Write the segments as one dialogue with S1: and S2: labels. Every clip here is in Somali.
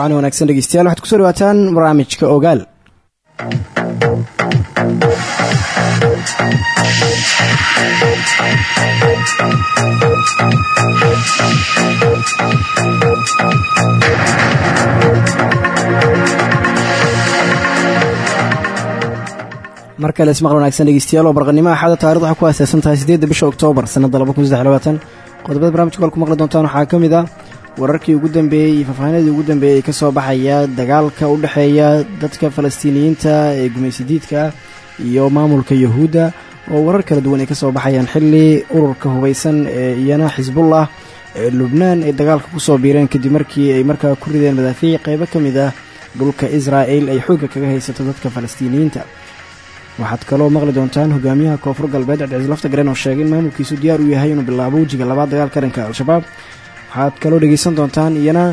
S1: kulanti wacan wanaagsan dhegeystayaal. Waxaad ku soo dhawaataan barnaamijka ogaal. Mar kale ismaqal wanaagsan dhegeystayaal oo barqanimo axada taarikh ku aasaasan tahay bisha oktoobar sannadda qodobada barnamijka kal ku doontaan waxaa ka wararkii ugu dambeeyey iyo faahfaahinadii ugu dambeeyey ee ka soo baxaya dagaalka u dhexeeya dadka falastiiniyiinta ee gumaysidiidka iyo maamulka yahuudda oo warar kala duwan ay ka soo baxayaan xilli ururka hubaysan ee iyana xisbullah ee lubnaan ay dagaalka ku soo biireen kadib markii ay markaa ku rideen madaafiic qaybo ka mid ah dhulka israa'el ay xoogga kaga haysato dadka falastiiniyiinta. Waxaad kaloo maqli doontaan hogaamiyaha koonfur galbeed cabdicasiis laftagaren oo sheegay in maamulkiisu diyaar u yahay inuu bilaabo wejiga labaad dagaalka dhanka al-shabaab waxaad kaloo dhegeysan doontaan iyana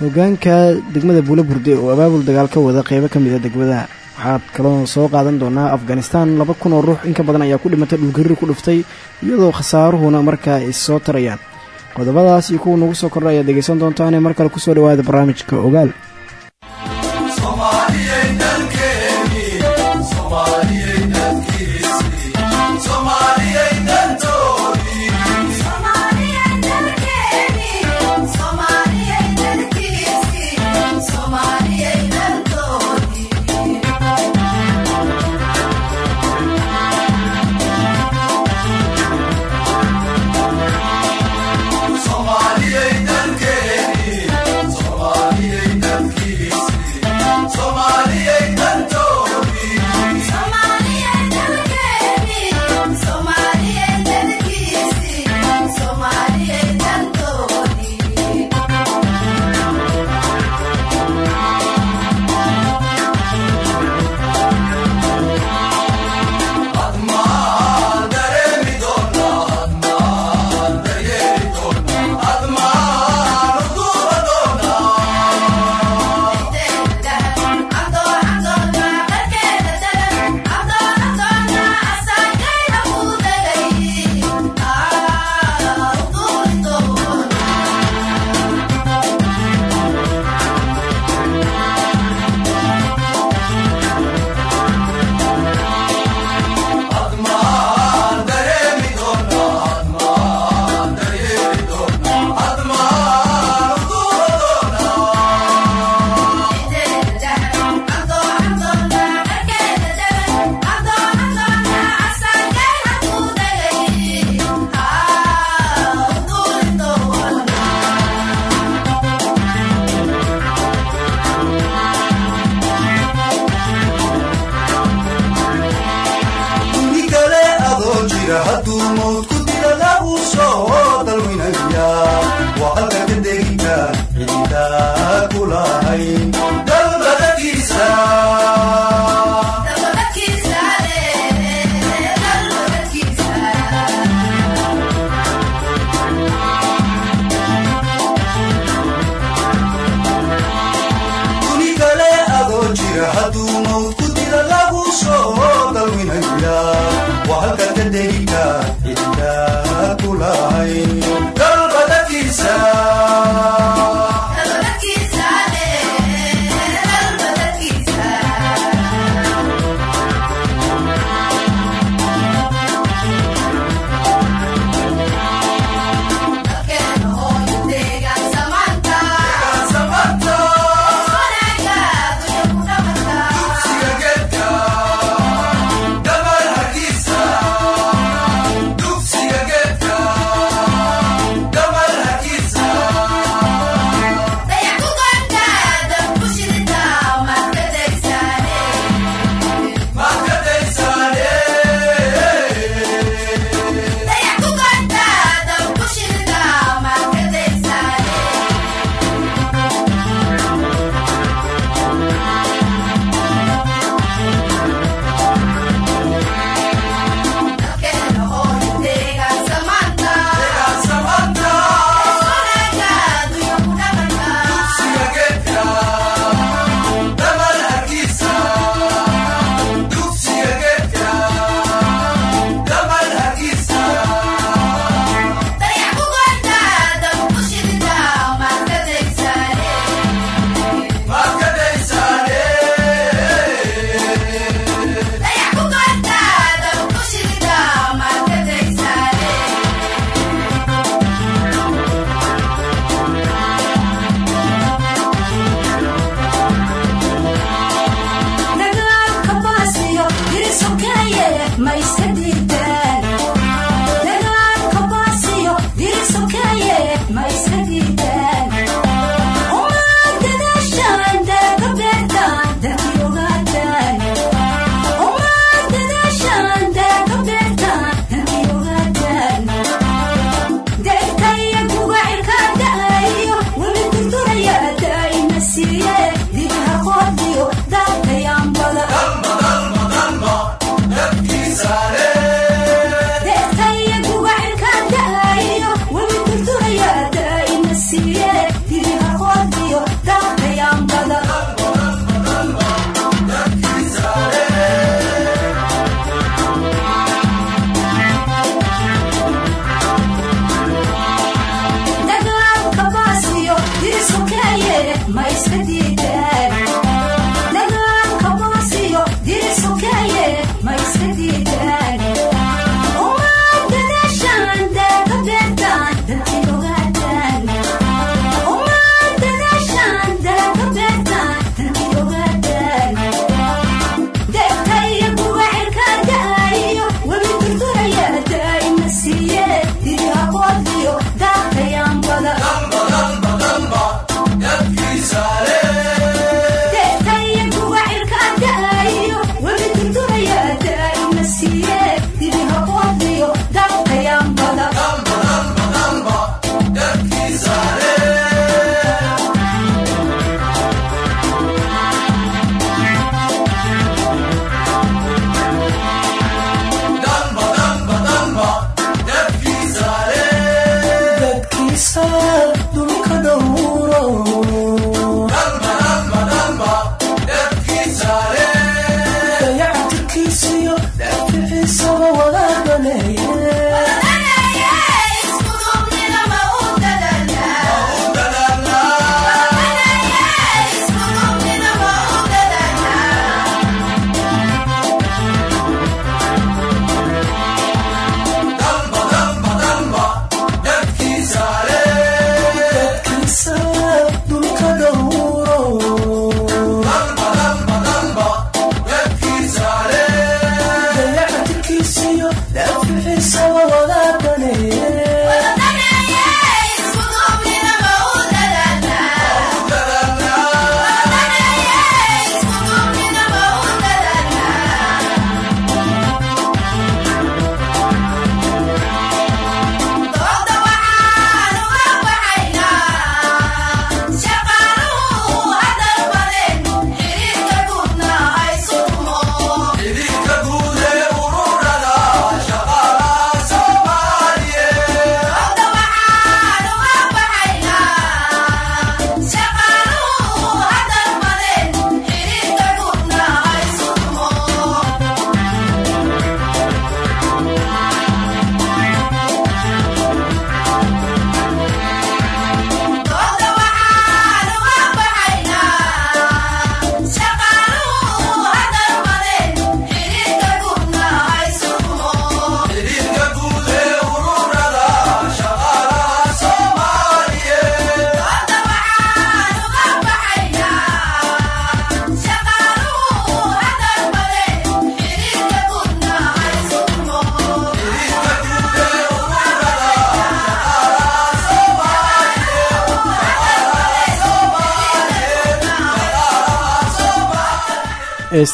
S1: hogaanka degmada buula burde oo abaabul dagaal ka wada qeybo ka mid a degmada. Waxaad kaloo soo qaadan doonaa afghanistan. Laba kun oo ruux in ka badan ayaa ku dhimatay dhulgariir ku dhuftay iyadoo khasaaruhuna markaa ay soo tarayaan. Qodobadaas iyo kuwa nagu soo kordha ayaad dhegeysan doontaanee mar kale ku soo dhawaada barnaamijka ogaal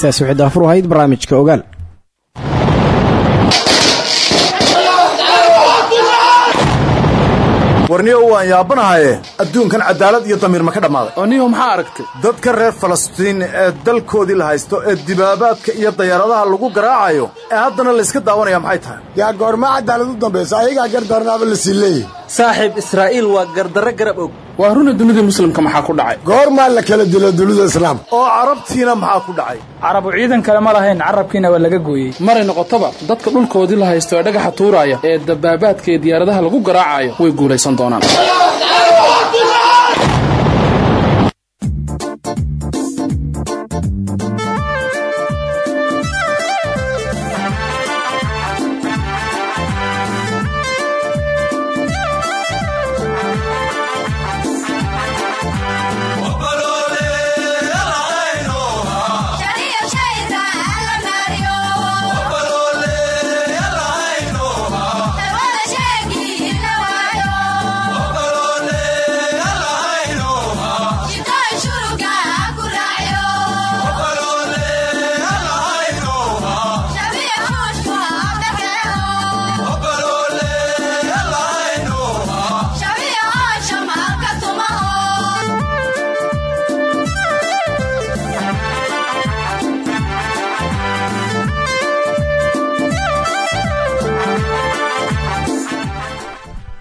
S1: heestaasi waxay daafur ahayd barnaamijka ogaal.
S2: Warniyo waan yaabanahaye adduunkan cadaalad iyo damiir ma ka dhammaaday.
S3: Oo niyo maxaa aragtay?
S2: Dadka reer falastiin ee dalkoodii la haysto ee dibaabaadka iyo dayaaradaha lagu garaacayo ee haddana layska daawanaya maxay tahay?
S4: Yaa goormaa cadaalad u dambaysa ayagaa gardarnaaba la sii leeyahy
S5: saaxiib israa'iil waa gardarro garab og.
S3: Waa runa dunida muslimka maxaa ku dhacay?
S4: Goormaa la kala dilo dunida islaamka
S2: oo carabtiina maxaa ku dhacay?
S6: Carabu ciidan kale ma lahayn carabkiina waa laga gooyey.
S3: Maray noqotaba dadka dhulkoodii la haysto ee dhagaxa tuuraaya ee dabaabaadka iyo diyaaradaha lagu garaacayo way guulaysan doonaan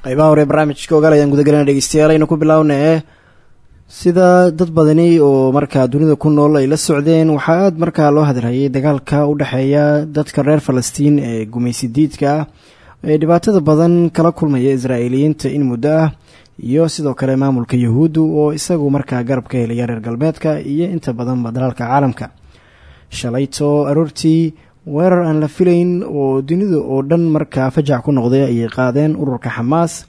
S1: qaybaha hore barnaamijka ogaal ayaan gudagelana dhegeystayaal aynu ku bilownee sida dad badani oo markaa dunida ku nool ay la socdeen waxaa aad markaa loo hadalhayay dagaalka u dhexeeya dadka reer falastiin ee gumaysi diidka ah ee dhibaatada badan kala kulmaya israa'iiliyiinta in muddo ah iyo sidoo kale maamulka yahuuddu oo isagu markaa garab ka helaya reer galbeedka iyo inta badanba dalalka caalamka. Shalayto aroortii weerar aan la filayn oo dunida oo dhan markaa fajac ku noqday ayay qaadeen ururka xamaas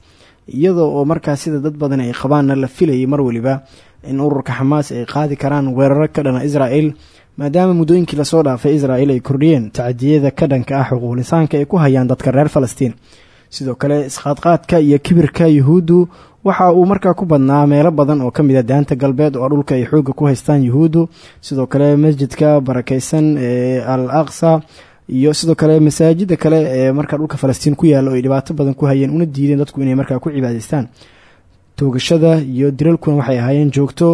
S1: iyada oo markaa sida dad badan ay qabaanna la filayay mar weliba in ururka xamaas ay qaadi karaan weeraro ka dhana israa'el maadaama muddooyinkii la soo dhaafay israa'el ay kordhiyeen tacadiyada ka dhanka ah xuquuqlisaanka ay ku hayaan dadka reer falastiin sidoo kale isqaadqaadka iyo kibirka yuhuuddu waxa uu markaa ku badnaa meelo badan oo ka mid a daanta galbeed oo dhulka ay xoogga ku haystaan yuhuuddu. Sidoo kale masjidka barakeysan ee al aqsa iyo sidoo kale masaajida kale ee markaa dhulka falastiin ku yaalla oo ay dhibaato badan ku hayeen una diideen dadku inay markaa ku cibaadaystaan toogashada iyo dilalkuna waxay ahaayeen joogto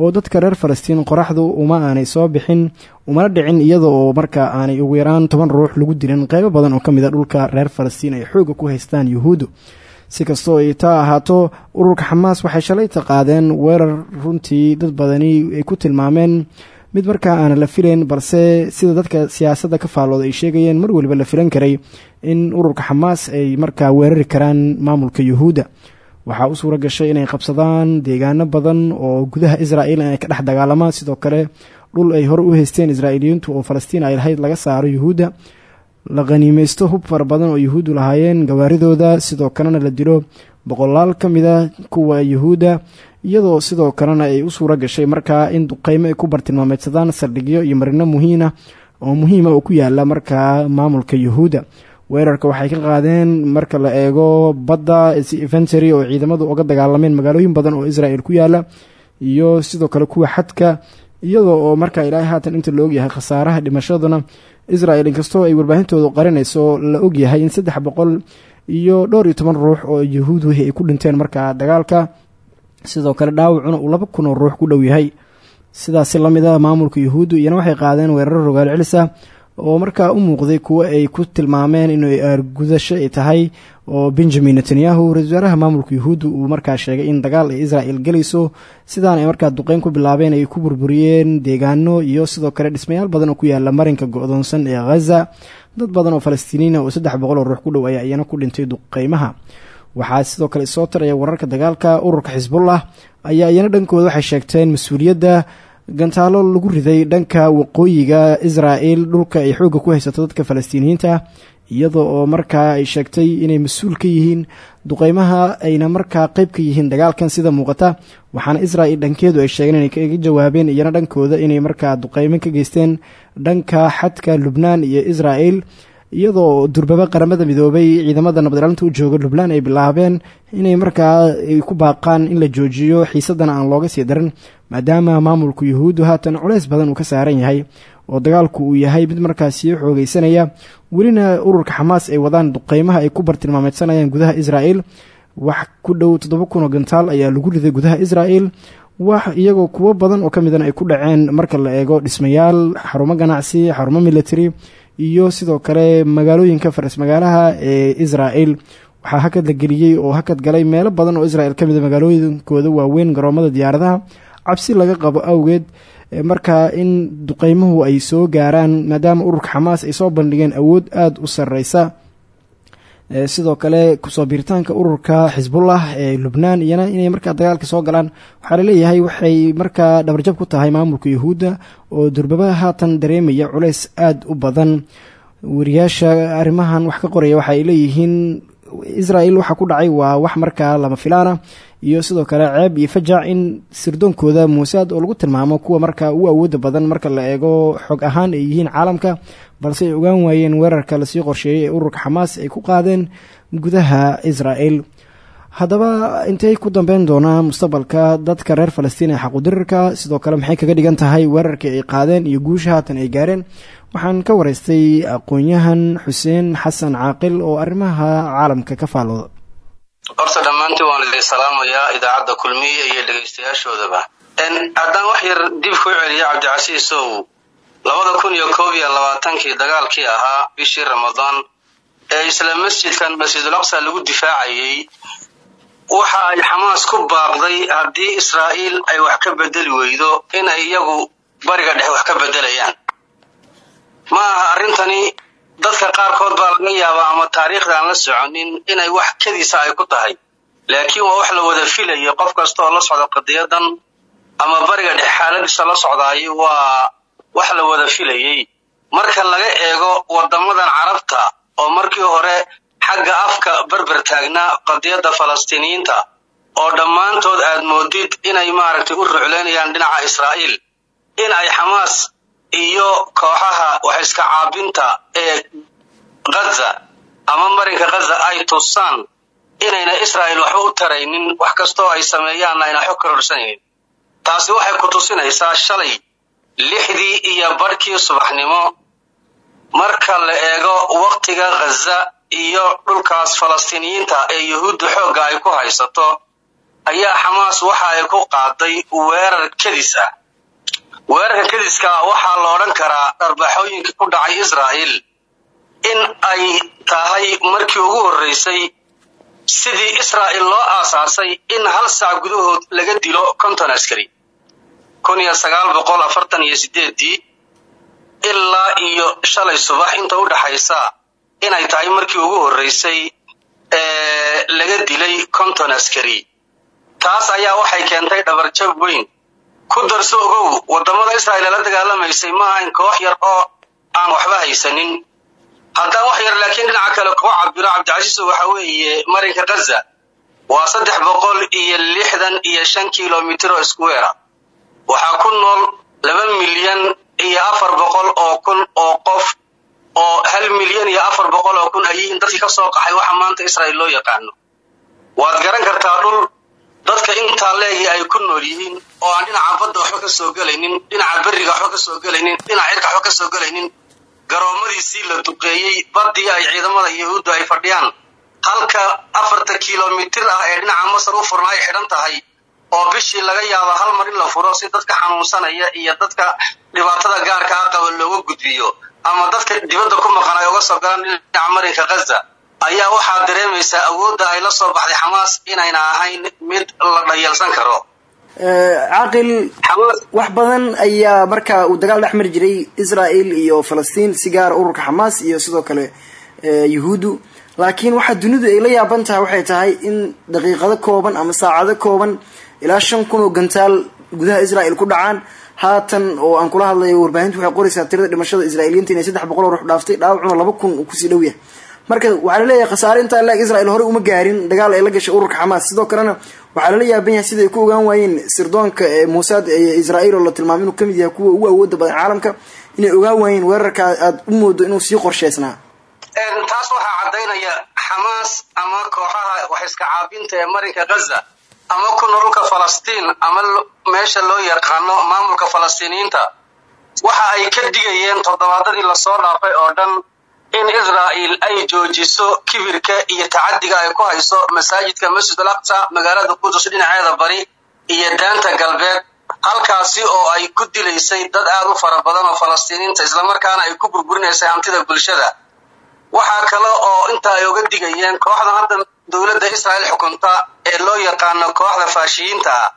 S1: oo dadka reer falastiin qoraxdu uma aanay soo bixin umana dhicin iyada oo markaa aanay ugu yaraan toban ruux lagu dilin. Qeybo badan oo ka mid a dhulka reer falastiin ay xoogga ku haystaan yuhuuddu. Si kastoo ay taa ahaato ururka xamaas waxay shalayta qaadeen weerar runtii dad badani ay ku tilmaameen mid markaa aana la filayn balse sida dadka siyaasadda ka faallooda ay sheegayeen mar weliba la filan karay in ururka xamaas ay markaa weerari karaan maamulka yuhuudda waxaa u suura gashay inay qabsadaan deegaano badan oo gudaha israa'il inay ka dhex dagaalamaan. Sidoo kale dhul ay hore u haysteen israa'iiliyiintu oo falastiin ay lahayd laga saaro yuhuudda la qhaniimeysto hub fara badan oo yuhuuddu lahaayeen gawaaridooda. Sidoo kalena la dilo boqolaal ka mid a kuwa yuhuudda iyadoo sidoo kalena ay u suura gashay markaa in duqeymo ay ku bartilmaameydsadaan saldhigyo iyo marino muhiina oo muhiima oo ku yaalla markaa maamulka yuhuudda weerarka waxay ka qaadeen marka la eego badda infentary oo ciidamadu uga dagaalameen magaalooyin badan oo israel ku yaalla iyo sidoo kale kuwa xadka iyadoo oo markaa ilaahay haatan inta la ogyahay khasaaraha dhimashaduna israel inkastoo ay warbaahintoodu qarinayso la ogyahay in saddex boqol iyo dhowr iyo toban ruux oo yahuuduhi ay ku dhinteen markaa dagaalka. Sidoo kale dhaawacuna uu laba kun ruux ku dhow yahay. Sidaasi la mid a maamulka yuhuuddu iyana waxay qaadeen weeraro rogaal celisa oo markaa u muuqday kuwo ay ku tilmaameen inay aargudasho ay tahay oo benjamin netanyahu ra'isul wasaaraha maamulka yuhuudda uu markaa sheegay in dagaal ay israel gelayso sidaan ay markaa duqeyn ku bilaabeen ay ku burburiyeen deegaano iyo sidoo kale dhismayaal badan oo ku yaalla marinka go-doonsan ee ghaza dad badan oo falastiiniina oo saddex boqol oo ruux ku dhow ayaa iyana ku dhintay duqeymaha. Waxaa sidoo kale soo taraya wararka dagaalka ururka xisbullah ayaa iyana dhankooda waxay sheegteen mas'uuliyadda gantaalo lagu riday dhanka waqooyiga israel dhulka ay xoogga ku haysato dadka falastiiniyiinta iyadoo oo markaa ay sheegtay inay mas'uul ka yihiin duqeymaha ayna markaa qeyb ka yihiin dagaalkan sida muuqata. Waxaana israel dhankeedu ay sheegeen inay kaga jawaabeen iyana dhankooda inay markaa duqeymo ka geysteen dhanka xadka lubnaan iyo israel iyadoo durbaba qaramada midoobay ciidamada nabadilaalinta u jooga lubnaan ay bilaabeen inay markaa ku baaqaan in la joojiyo xiisadana aan looga sii darin maadaama maamulka yuhuuddu haatan culeys badan uu ka saaran yahay oo dagaalku uu yahay mid markaasi xoogeysanaya. Welina ururka xamaas ay wadaan duqeymaha ay ku bartilmaameedsanayaan gudaha israa'el wax ku dhow toddoba kun oo gantaal ayaa lagu riday gudaha israa'el wax iyagoo kuwo badan oo ka midana ay ku dhaceen marka la eego dhismayaal xarumo ganacsi xarumo military iyo sidoo kale magaalooyinka faras magaalaha ee israa'el waxaa hakad la geliyey oo hakad galay meelo badan oo israel ka mida magaalooyinkooda waaweyn garoomada diyaaradaha cabsi laga qabo awgeed markaa in duqeymuhu ay soo gaaraan maadaama ururka xamaas ay soo bandhigeen awood aada u sareysa sidoo kale ku soo biiritaanka ururka xisbullah ee lubnaan iyana inay markaa dagaalka soo galaan. Waxaa la leeyahay waxay markaa dhabarjab ku tahay maamulka yuhuudda oo durbaba haatan dareemaya culeys aada u badan. Wariyaasha arrimahan wax ka qoraya waxa ay leeyihiin israel waxaa ku dhacay waa wax markaa lama filaana iyo sidoo kale ceeb iyo fajac in sirdoonkooda muusaad oo lagu tilmaamo kuwa markaa ugu awooda badan marka la eego xog ahaan ay yihiin caalamka balse ay ogaan waayeen weerarka la sii qorsheeyey ee ururka xamaas ay ku qaadeen gudaha israel haddaba intay ku dambeyn doonaa mustaqbalka dadka reer falastiin ee xaqudirirka sidoo kale maxay kaga dhigan tahay weerarkii ay qaadeen iyo guusha haatan ay gaareen? Waxaan ka waraystay aqoon-yahan xuseen xasan caaqil oo arrimaha caalamka ka faalooda
S7: horta dhammaantiin waan idin salaamayaa idaacadda kulmiye iyo dhegaystayaashoodaba haddaan wax yar dib ku celiya cabdicasiisow labada kun iyo koob iyo labaatankii dagaalkii ahaa bishii ramadaan ee isla masjidkan masjidul aqsa lagu difaacayey waxa ay xamaas ku baaqday haddii israa'iil ay wax ka bedeli weydo inay iyagu bariga dhexe wax ka bedelayaan ma aha arrintani dadka qaarkood baa laga yaabaa ama taariikhda aan la soconin inay wax kadiisa ay ku tahay. Laakiin waa wax la wada filayo qof kasta oo la socda qadiyadan ama bariga dhexe xaaladiisa la socdaayo waa wax la wada filayey. Marka laga eego wadamadan carabta oo markii hore xagga afka berber taagnaa qadiyadda falastiiniyiinta oo dhammaantood aad moodid inay maaragtay u rucleynayaan dhinaca israa'iil in ay xamaas iyo kooxaha wax iska caabinta ee ghaza ama marinka ghaza ay tusaan inayna israa'il waxba u taraynin wax kastoo ay sameeyaanna ayna xog ka rorsanaynin taasi waxay ku tusinaysaa shalay lixdii iyo barhkii subaxnimo marka la eego wakhtiga ghaza iyo dhulkaas falastiiniyiinta ee yuhuudda xoogga ay ku haysato ayaa xamaas waxa ay ku qaaday weerar kadis ah weerarka kadiska waxaa la odhan karaa dharbaaxooyinka ku dhacay israa'il in ay tahay markii ugu horreysay sidii israa'il loo aasaasay in hal saac gudahood laga dilo konton askari. Kun iyo ilaa iyo shalay subax inta u dhaxaysa inay tahay markii ugu horreysay ee laga dilay konton askari. Taas ayaa waxay keentay dhabarjab weyn ku darso ogow. Wadamada israa'iil la dagaalamaysay ma ahayn koox yar oo aan waxba haysanin. Haddaan wax yar laakiin dhinaca kale kuga cabiro cabdicasiis waxa weeye marinka ghaza waa saddex boqol iyo lixdan iyo shan kilomitr oo square waxaa ku nool laba milyan iyo afar boqol oo kun oo qof oo hal milyan iyo afar boqol oo kun. Ay yihiin dadkii ka soo qaxay waxa maanta israa'iil loo yaqaano. Waad garan kartaa dhul dadka intaa leegi ay ku nool yihiin oo aan dhinaca badda waxba ka soo gelaynin dhinaca beriga waxba ka soo gelaynin dhinaca cirka waxba ka soo gelaynin garoomadiisii la duqeeyey baddii ay ciidamada yahuudda ay fadhiyaan. Halka afarta kilomitir ah ee dhinaca masar u furna ay xidhan tahay oo bishii laga yaaba hal mar in la furo si dadka xanuunsanaya iyo dadka dhibaatada gaarka ah qaba looga gudbiyo ama dadka dibadda ku maqan ay uga soo galaan dhinaca marinka ghaza ayaa waxaa dareemaysaa awoodda ay la soo baxday xamaas inayna ahayn mid la dhayalsan karo.
S1: Caaqil wax badan ayaa markaa uu dagaal dhex mari jiray israel iyo falastiin si gaara ururka xamaas iyo sidoo kale yuhuuddu. Laakiin waxaa dunidu ay la yaaban tahay waxay tahay in daqiiqado kooban ama saacado kooban ilaa shan kun oo gantaal gudaha israel ku dhacaan. Haatan oo aan kula hadlayo warbaahintu waxay qoraysaa tirada dhimashada israailiyiinta inay saddex boqol oo ruux dhaaftay dhaawacuna laba kun uu ku sii dhow yahay marka waxaa la leeyahay khasaare intaa laeg israel horey uma gaarin dagaal ay la gashay ururka xamaas. Sidoo kalena waxaa lala yaaban yahay siday ku ogaan waayeen sirdoonka ee muusaad israel oo la tilmaamay inuu ka mid yahay kuwa ugu awooda badan caalamka inay ogaan waayeen weerarka aada u moodo inuu sii qorsheysnaa.
S7: Taas waxaa caddaynaya xamaas ama kooxaha wax iska caabinta ee marinka ghaza ama kuna dhulka falastiin ama meesha loo yaqaano maamulka falastiiniyiinta waxa ay ka digayeen toddobaadadii la soo dhaafay oo dhan in israa'il ay joojiso kibirka iyo tacadiga ay ku hayso masaajidka masjid al aqsa magaalada qudus dhinaceeda bari iyo daanta galbeed. Halkaasi oo ay ku dilaysay dad aad u fara badan oo falastiiniinta islamarkaana ay ku burburinaysay hantida bulshada. Waxaa kale oo inta ay oga digayeen kooxdan hadda dowladda israa'il xukunta ee loo yaqaano kooxda faashiyiinta ah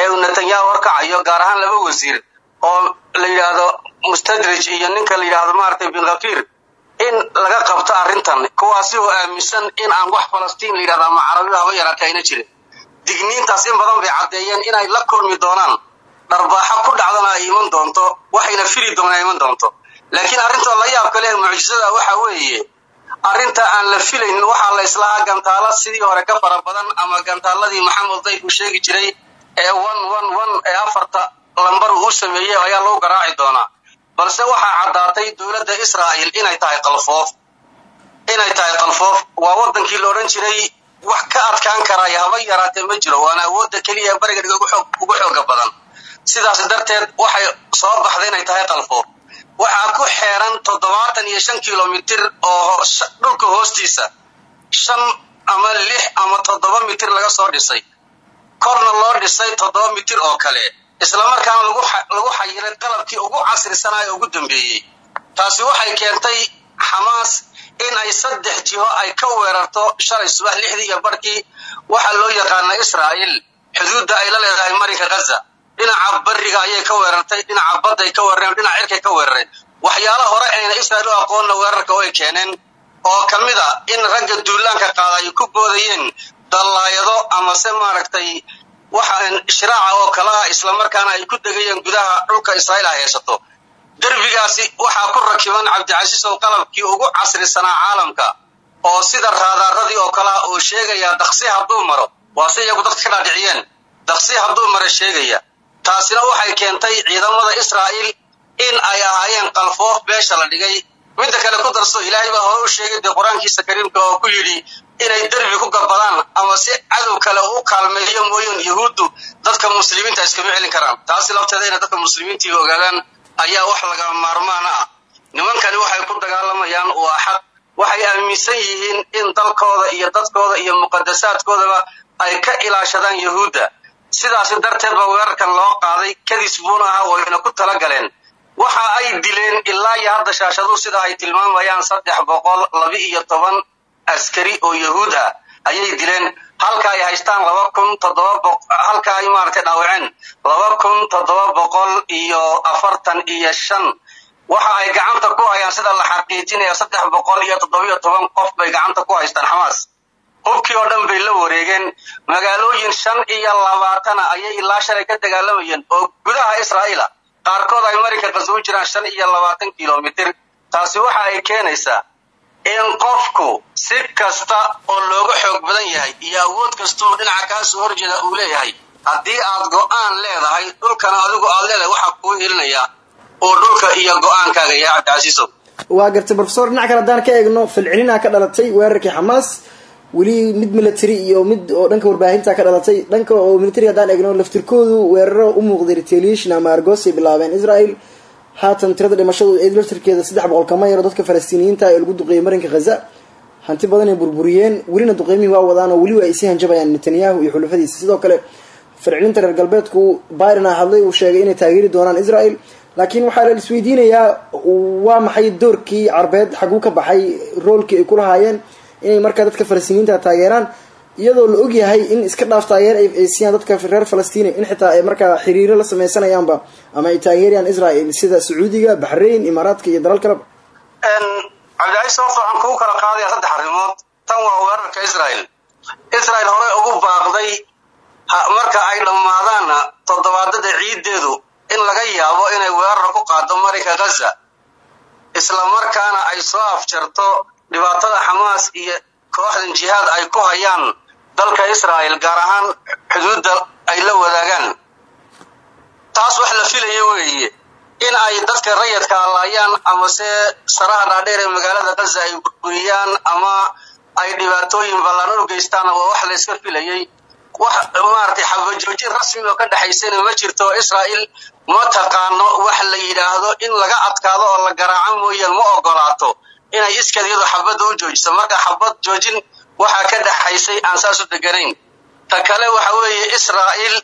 S7: ee uu netanyahu horkacayo gaar ahaan laba wasiir oo la yidhaahdo mustadrij iyo ninka la yidhaahdo maaragtay bin khafiir in laga qabto arrintan kuwaasi oo aaminsan in aan wax falastiin la yidhahda ama carabiga haba yaraatay ayna jirin digniintaas in badan bay caddeeyeen inay la kulmi doonaan. Dharbaaxo ku dhacdana ay iman doonto waxayna fili doonaan iman doonto. Laakiin arrinta la yaabka leh mucjisada waxa weeye arrinta aan la filaynin waxaa la islahaa gantaalo sidii hore ka fara badan ama gantaaladii maxamed dayf uu sheegi jiray ee one one one ee afarta lambar uu sameeyey ayaa lagu garaaci doonaa balse waxaa caddaatay dowladda israa'il inay tahay qalfoof inay tahay qalfoof waa waddankii la jiray wax ka adkaan karaya haba yaraatee ma jiro. Waana awoodda keliya ee bariga dhiga ugu xooga badan. Sidaas darteed waxay soo baxday inay tahay qalfoof waxaa ku xeeran toddobaatan iyo shan kilomitir oo dhulka hoostiisa. Shan ama lix ama toddoba mitir laga soo dhisay. Korna loo dhisay toddoba mitir oo kale islamarkaana lagu xayiray qalabkii ugu casrisanaayo ugu dambeeyey. Taasi waxay keentay xamaas in ay saddex jiho ay ka weerarto shalay subax lixdii iyo barhkii waxaa loo yaqaana israa'il xuduudda ay la leedahay marinka ghaza dhinaca bariga ayay ka weerartay dhinaca badday ka weerareen dhinaca cirkay ka weerareen. Waxyaala hore ayna israa'il u aqoonna weerarka way keeneen oo ka mid a in ragga duulaanka qaada ay ku boodayeen dallaayado amase maaragtay waxaan shiraaca oo kale ah islamarkaana ay ku degayeen gudaha dhulka israa'iil ay haysato. Derbigaasi waxaa ku rakiban cabdicasiis oo qalabkii ugu casrisanaa caalamka oo sida raadaaradii oo kale ah oo sheegaya daqsi hadduu maro. Waa si iyagu dadka ka dhaadhiciyeen. Daqsi hadduu maro sheegaya. Taasina waxay keentay ciidamada israa'iil in ay ahaayeen qalfoof beesha la dhigay. Midda kale ku darso ilaahay baa hore u sheegay dee qur'aankiisa kariimka oo ku yidhi inay derbi ku gabadaan ama si cadow kale u kaalmeeyo mooyeen yahuuddu dadka muslimiinta iskama celin karaan. Taasi lafteeda inay dadka muslimiintii ogaadaan ayaa wax laga maarmaan ah. Nimankani waxay ku dagaalamayaan waa xaq waxay aaminsan yihiin in dalkooda iyo dadkooda iyo muqadasaadkoodaba ay ka ilaashadaan yahuudda. Sidaasi darteed baa weerarkan loo qaaday. Kadis buuna ahaa wayna ku tala galeen. Waxa ay dileen ilaa iyo hadda shaashadu sida ay tilmaamayaan saddex boqol laba iyo toban askari oo yahuud ah ayay dileen. Halka ay haystaan laba kun toddoba halka ay maaragtay dhaawaceen laba kun toddoba boqol iyo afartan iyo shan. Waxa ay gacanta ku hayaan sida la xaqiijinaya saddex boqol iyo toddobiyo toban qof bay gacanta ku haystaan xamaas. Hubkii oo dhan bay la wareegeen. Magaalooyin shan iyo labaatana ayay ilaa shalay ka dagaalamayeen oo gudaha israa'iila qaarkood ay marinka qasa u jiraan shan iyo labaatan kilomitir. Taasi waxa ay keenaysaa in qofku si kasta oo looga xoog badan yahay iyo awood kastoo dhinaca kaa soo horjeeda uu leeyahay haddii aad go'aan leedahay dhulkana adigu aad leedahay waxaa kuu helinayaa oo dhulka iyo go'aankaaga yahay cabdicasiisow
S1: waa gartay profesor dhinac kale haddaan ka eegno falcelinaa ka dhalatay weerarkii xamaas weli mid military iyo mid oo dhanka warbaahinta ka dhalatay dhanka oo military haddaan eegno laftirkoodu weeraro u muuqday retaliation ama argosay bilaabeen israel haatan tirada dhimashadu eed laftirkeeda saddex boqol kama yaro dadka falastiiniyiinta ee lagu duqeeyay marinka khaza hanti badan ay burburiyeen welina duqeymihii waa wadaan oo weliba ay sii hanjabayaan netanyahu iyo xulafadiisa. Sidoo kale farcilinta reer galbeedku biden a hadlay uu sheegay inay taageeri doonaan israel laakiin waxaa la isweydiinayaa waa maxay doorkii carbeed xaguu ka baxay roolkii ay ku lahaayeen inay markaa dadka falastiiniyiinta taageeraan iyadoo la ogyahay in iska dhaaf taageer ay siiyaan dadka reer falastiini in xitaa ay markaa xiriiro la sameysanayaanba ama ay taageerayaan israel sida sacuudiga baxrain imaaraadka iyo dalal kaleba
S7: cabdicaiis horta waxaan kugu kala qaadaya saddex arrimood. Tan waa weerarka israel israel horey ugu baaqday marka ay dhammaadaanna toddobaadada ciiddeedu in laga yaabo inay weerar ku qaado marinka ghaza isla markaana ay soo afjarto dhibaatada xamaas iyo kooxdan jihaad ay ku hayaan dalka israel gaar ahaan xuduudda ay la wadaagaan. Taas wax la filaya weeye in ay dadka rayadka allaayaan amase saraha dhaadheer ee magaalada gaza ay burburiyaan ama ay dhibaatooyin ballan u geystaan waa wax la iska filayay. Wax maaragtay xabajoojin rasmi oo ka dhexaysana ma jirto israa'iil ma taqaano wax la yidhaahdo in laga adkaado oo la garaaco mooyaan ma ogolaato inay iskeed iyadoo xabadda u joojiso marka xabad joojin waxaa ka dhexaysay aan saas u deganayn. Ta kale waxa weeye israa'iil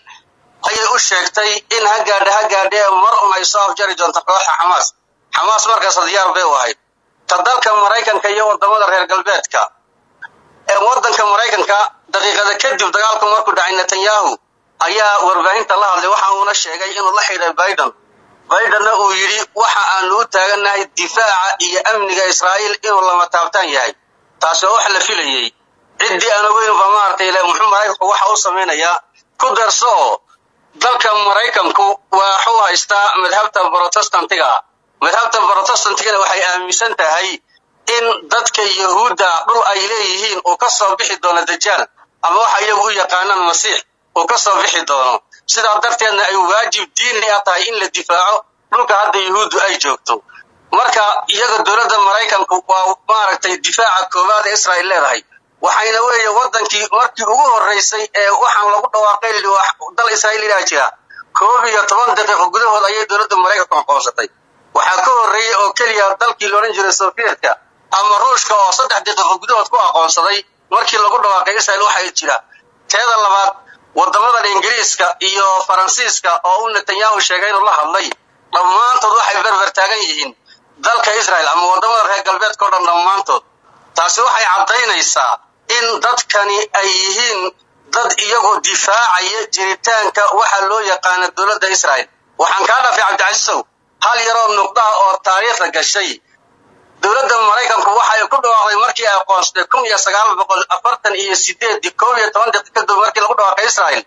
S7: ayay u sheegtay in ha gaadha ha gaadhee mar un ay soo afjari doonto kooxa xamaas. Xamaas markaas diyaar bay u ahayd. Ta dalka maraykanka iyo waddamada reer galbeedka ee waddanka maraykanka daqiiqada kadib dagaalku markuu dhacay netanyahu ayaa warbaahinta la hadlay. Waxa uuna sheegay inuu la xidhay biden. Bidenna uu yidhi waxa aanu u taagannahay difaaca iyo amniga israa'iil inuu lama taabtaan yahay. Taasi oo wax la filayey ciddii aan ogeyn ba maaragtay le muxuu maraykanku waxa u samaynayaa ku darso dalka maraykanku waxuu haystaa madhabta brotestantiga madhabta brotestantigana waxay aaminsan tahay in dadka yahuudda dhul ay leeyihiin uu ka soo bixi doono dajaal ama waxa iyagu u yaqaanaan masiix uu ka soo bixi doono. Sidaa darteedna ay waajib diini a tahay in la difaaco dhulka hadda yahuuddu ay joogto. Marka iyaga dowladda maraykanku waa maaragtay difaaca koowaad ee israa'iil leedahay waxayna weeye waddankii markii ugu horraysay ee waxaan lagu dhawaaqay dal israa'iil ilaa jira. Koob iyo toban daqiiqo gudahood ayay dowladda maraykanku aqoonsatay waxaa ka horreeyey oo keliya dalkii loodhan jiray soviyedka ama ruushka oo saddex daqiiqo gudahood ku aqoonsaday markii lagu dhawaaqay israa'iil waxaa jira. Teeda labaad wadamadan ingiriiska iyo faransiiska oo uu netanyahu sheegay inuu la hadlay dhammaantood waxay berber taagan yihiin dalka israa'iil ama waddamada reer galbeedka o dhan dhammaantood. Taasi waxay caddaynaysaa in dadkani ay yihiin dad iyagu difaacaya jiritaanka waxa loo yaqaana dowladda israa'iil. Waxaan kaa dhafay cabdicasiisow hal yaroo nuqdaha oo taariikhda gashay. Dowladda maraykanku waxay ku dhawaaqday markii ay aqoonsatay kun iyo sagaal boqol afartan iyo sideedii koob iyo toban daqiiq markii lagu dhawaaqay israa'iil.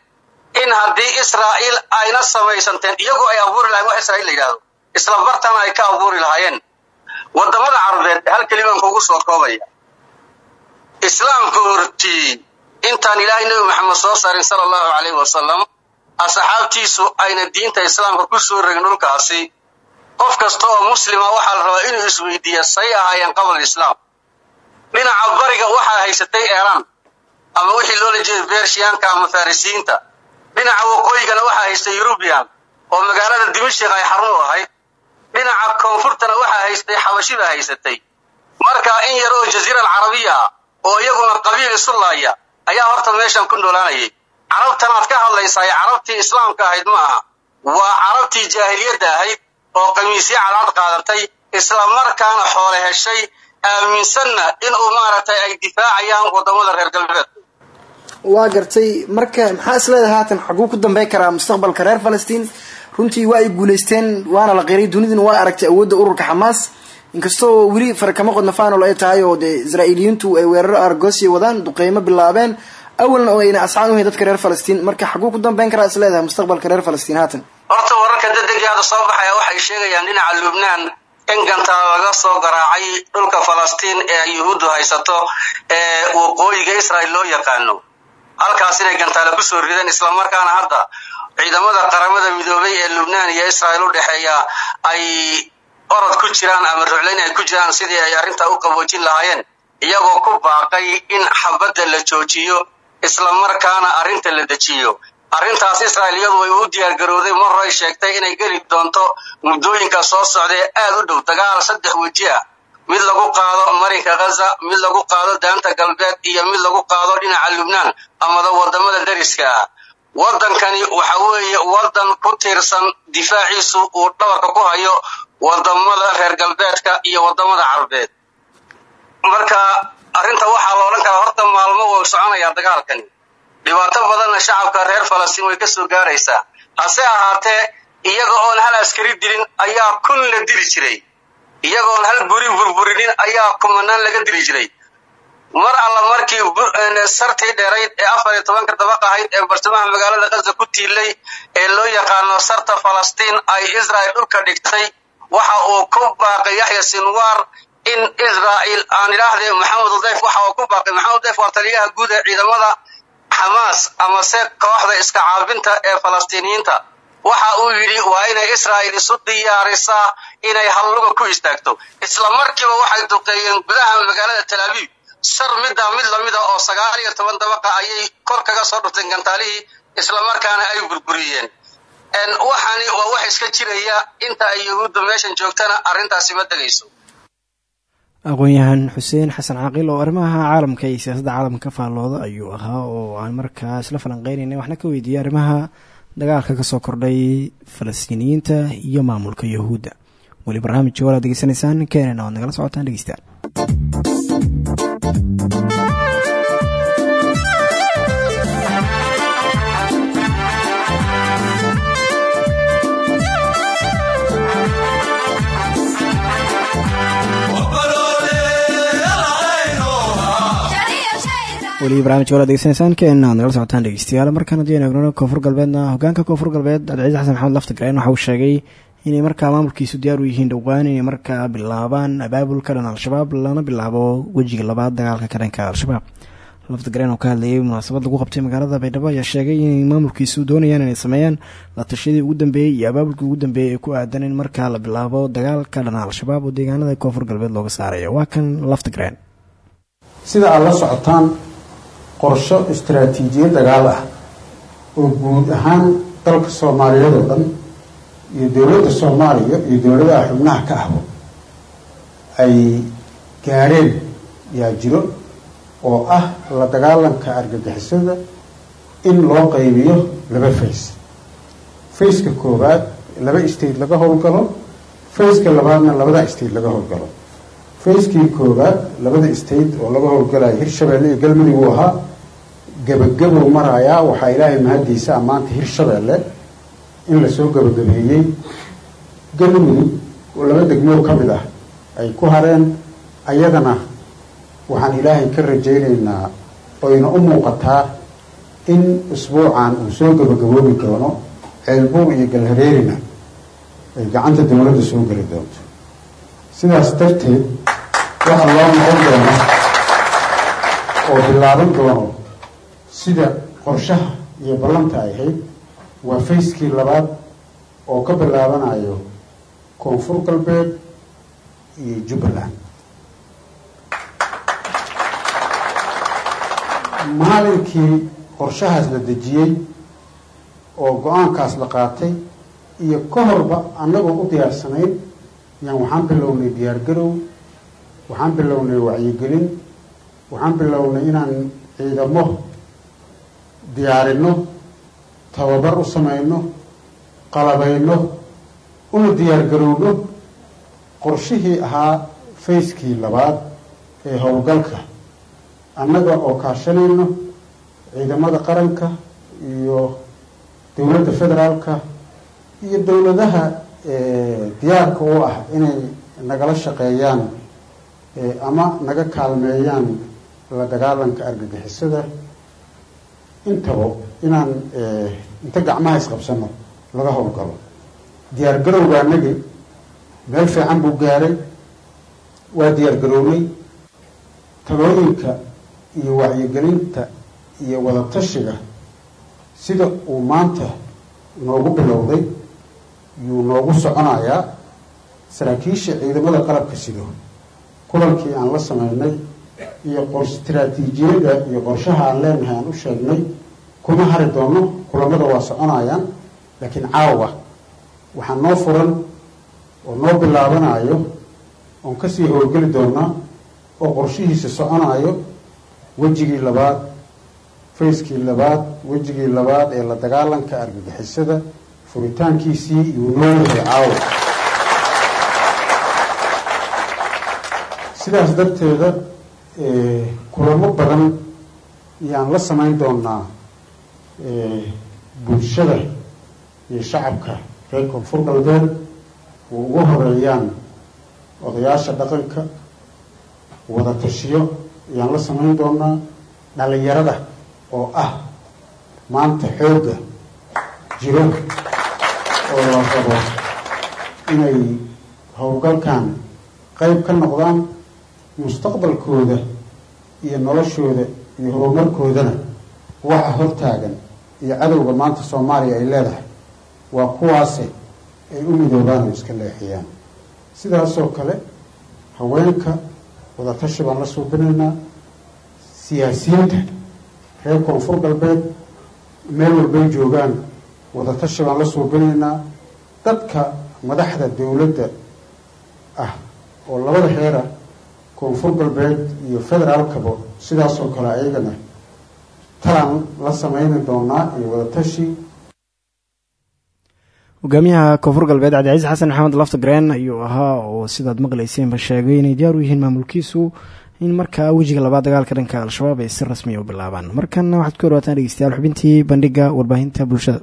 S7: In haddii israa'iil ayna samaysanteen iyagoo ay abuuri lahayen wax israa'iil la yidhahdo isla bartana ay ka abuuri lahaayeen. Wadamada carabeed hal kelimaan kugu soo koobaya islaamku hortii intaan ilaahay nebi maxamed soo saarin sala allahu calayhi wasalam asxaabtiisu ayna diinta islaamka ku soo regin dhulkaasi qof kasta oo muslima waxaa la rabaa inuu isweydiiya say ahaayeen qabla islaam. Dhinaca bariga waxaa haysatay eeraan ama wixii loola jeeda bershiyaanka ama farisiyiinta. Dhinaca waqooyigana waxaa haystay yurubiyan oo magaalada dimashik ay xarun u ahayd. Dhinaca koonfurtana waxaa haystay xabashida haysatay. Marka in yar oo jaziira alcarabiya ah oo iyaguna qabiil isu laaya ayaa horta meeshan ku noolaanayay. Carabtanaad ka hadlaysaa carabtii islaamka ahayd ma aha. Waa carabtii jaahiliyadda ahayd oo qamiisyo cadcad qaadatay isla markaana xoole heshay aaminsanna inuu maaragtay ay difaacayaan waddamada reer galbeed.
S1: Waa gartay marka maxaa isleedahay haatan xaguu ku dambeyn karaa mustaqbalka reer falastiin? Runtii waa ay guulaysteen waana la qiray duniduna waa aragtay awoodda ururka xamaas inkastoo weli farakama qodna fanol ay tahay oo dee israa'iiliyiintu ay weeraro argosiya wadaan duqeymo bilaabeen awalna oo ayna asxaan uhayn dadka reer falastiin. Marka xaguu ku dambeyn karaa isleedahay mustaqbalka reer falastiin haatan.
S7: Horta wararka dadegii hadda soo baxaya waxay sheegayaan dhinaca lubnaan in gantaa laga soo garaacay dhulka falastiin ee yuhuuddu haysato ee waqooyiga israa'iil loo yaqaano. Halkaas inay gantaale ku soo rideen islamarkaana hadda ciidamada qaramada midoobay ee lubnaan iyo israa'iil u dhexeeya ay orod ku jiraan ama ruclayn ay ku jiraan sidii ay arrintaa u qaboojin lahaayeen iyagoo ku baaqay in xabadda la joojiyo islamarkaana arrinta la dejiyo. Arrintaas israa'iil iyadu way u diyaargarowday mar horay sheegtay inay geli doonto muddooyinka soo socda ee aad u dhow dagaal saddex weji ah. Mid lagu qaado marinka ghaza mid lagu qaado daanta galbeed iyo mid lagu qaado dhinaca lubnaan amada waddamada dariska ah. Waddankani waxa weeye waddan ku tiirsan difaaciisu uu dhabarka ku hayo waddamada reer galbeedka iyo waddamada carabeed marka arrinta waxaa la odhan karaa horta maalmo wuu soconayaa dagaalkani. Dhibaato badanna shacabka reer falastiin way ka soo gaaraysaa. Hase ahaatee iyaga oon hal askari dilin ayaa kun la dili jiray. Iyaga oon hal guri burburinin ayaa kumanaan laga dili jiray. Mar alla markii sartii dheerayd ee afar iyo tobanka dabaq ahayd ee bartamaha magaalada gaza ku tiilay ee loo yaqaano sarta falastiin ay israa'il dhulka dhigtay waxa uu ku baaqay yaxya sinwar in israa'iil aan idhaahdee maxamed udayf. Waxa uu ku baaqay maxamed udayf waa taliyaha guud ee ciidamada xamaas ama se kooxda iska caabinta ee falastiiniyiinta. Waxa uu yidhi waa inay israa'iil isu diyaarisaa inay halluga ku istaagto. Isla markiiba waxay duqeeyeen gudaha magaalada tel abiib sar middaa mid lamida oo sagaal iyo toban dabaqa ayay kor kaga soo dhufteen gantaalihii islamarkaana ay burburiyeen waxaani waa wax iska jiraya. Inta ay yuhuudda meeshan joogtana arrintaasi ma degayso.
S1: Aqoon-yahan xuseen xasan caaqil oo arrimaha caalamka iyo siyaasadda caalamka ka faallooda ayuu ahaa oo aan markaa isla falanqeynayna waxna ka weydiiyey arrimaha dagaalka ka soo kordhay falastiiniyiinta iyo maamulka yahuudda. Weli barnaamijka walaad degeysanaysaan keenana waad nagala socotaan. Dhegeystaan weli barnamijka walaad degeysanaysaan keenana waad nagala socotaan dhegeystayaal. Markaan haddii aynu galbeedna hogaanka koonfur galbeed cabdicasiis xasan maxamed laftigreen waxa uu sheegay inay markaa maamulkiisu diyaar u yihiin dhowaan inay markaa bilaabaan abaabulka dhan al-shabaab lana bilaabo wejiga labaad dagaalka ka dhanka al-shabaab. Laftigreen oo ka hadlayay munaasabad lagu qabtay magaalada baydhabo ayaa sheegay inay maamulkiisu doonayaan inay sameeyaan la tashadii ugu dambeeyey iyo abaabulkii ugu dambeeyey ee ku aadan in markaa la bilaabo dagaalka dhan al-shabaab oo deegaanada koonfur galbeed looga saarayo. Waa kan laftigreen
S8: sida aad socotaan qorsho istaraatiijiyad dagaal ah oo guud ahaan dalka soomaaliyeed oo dhan iyo dowladda soomaaliya iyo dowladaha xubnaha ka ahbo ay gaadheen yaa jiro oo ah la dagaalanka argagixisada in loo qaybiyo laba fays fayska koowaad laba state laga howlgalo fayska labaadna labada state laga howlgalo fayskii koowaad labada state oo laga howlgalaya hirshabeelle iyo galmudug ahaa. Gebagabow marayaa waxaa ilaahay mahadiisa ammaanta hirshabeelle in la soo gebagabeeyey galmudug oo laba degmoo ka mid ah ay ku hareen ayadana waxaan ilaahay ka rajaynaynaa oyna u muuqataa in usbuucan uu soo gebagaboobi doono ceelbuur iyo galhareerina ay gacanta dowladda soo geli doonto. Sidaas darteed waxaa loo noqon doono oo bilaaban doono sida qorshaha iyo ballanta ay ahayd. Waa fayskii labaad oo ka bilaabanayo koonfur galbeed iyo jubbaland. Maalinkii qorshahaas la dejiyey oo go'aankaas la qaatay iyo ka horba annagoo u diyaarsanayn yaan waxaan bilownay diyaargarow waxaan bilownay wacyigelin. Waxaan bilownay inaan ciidamo diyaarino tababar u samayno qalabayno una diyaargarowno qorshihii ahaa fayskii labaad ee howlgalka. Annaga oo kaashanayno ciidamada qaranka iyo dowladda federaalka iyo dowladaha diyaarka u ah inay nagala shaqeeyaan ama naga kaalmeeyaan la dagaalanka argagixisada intaba inaan inta gacmaha isqabsano laga howlgalo. Diyaar garowga anagi meel fiican buu gaaray waa diyaar garownay talooyinka iyo wacyigelinta iyo wadatashiga sida uu maanta noogu bilowday yuu noogu soconayaa saraakiisha ciidamada qalabka sido kulankii aan la sameynay iyo istaraatiijiyada iyo qorshaha aan leenahay aan u sheegnay kuma hari doono kulamada waa soconayaan laakiin caawa. Waxaa noo furan oo noo bilaabanayo oon ka sii howlgeli doonaa oo qorshihiisa soconayo wejigii labaad fayskii labaad wejigii labaad ee la dagaalanka argagixisada furitaankiisii yuu noo yahay caawa sidaas darteeda kulamo badan yaan la samayn doonaa bulshada iyo shacabka reer koonfur galbeed oo ugu horeeyaan odayaasha dhaqanka wada tashiyo ayaan la samayn doonaa dhalinyarada oo ah maanta xoogga jiro oo la rabo inay howlgalkan qayb ka noqdaan mustaqbalkooda iyo noloshooda iyo horumarkoodana waxa hortaagan iyo cadowga maanta soomaaliya ay leedahay waa kuwaase ay u midoobaan oo iska leexiyaan. Sidaasoo kale haweenka wadatashi baan la suubinaynaa siyaasiyiinta reer koonfur galbeed meel walbay joogaan wadatashi baan la suubinaynaa dadka madaxda dowladda ah oo labada heer ah koonfur galbeed iyo federaalkaba sidaas oo kale ayagana talaan la sameyni doonaa iyo wadatashi
S1: hogaamiyaha koonfur galbeed cabdicasiis xasan maxamed lafta gareen ayuu ahaa oo sidaad maqlayseenba sheegay inay diyaar u yihiin maamulkiisu in markaa wejiga labaad dagaalka dhanka al-shabaab ay si rasmiya u bilaabaan. Markana waxaad ku dhawaataan dhegeystayaal xubintii bandhiga warbaahinta bulshada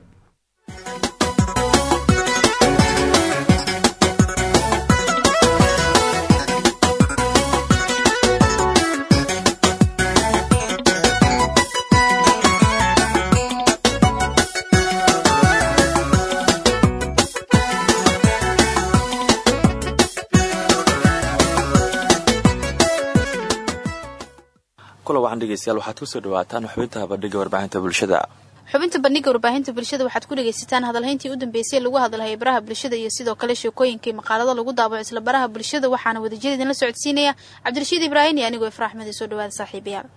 S9: dhegeystayaal waxaad ku soo dhawaataan xubinta bandhiga warbaahinta bulshada.
S10: Xubinta bandhiga warbaahinta bulshada waxaad ku dhegaysataan hadalhayntii u dambeysay lagu hadalhayay baraha bulshada iyo sidoo kale sheekooyinkii maqaalado lagu daabaco isla baraha bulshada. Waxaana wadajir idinla socodsiinaya cabdirashiid ibraahim iyo anigoo ifraaxmad soo dhawaada saaxiibayaal.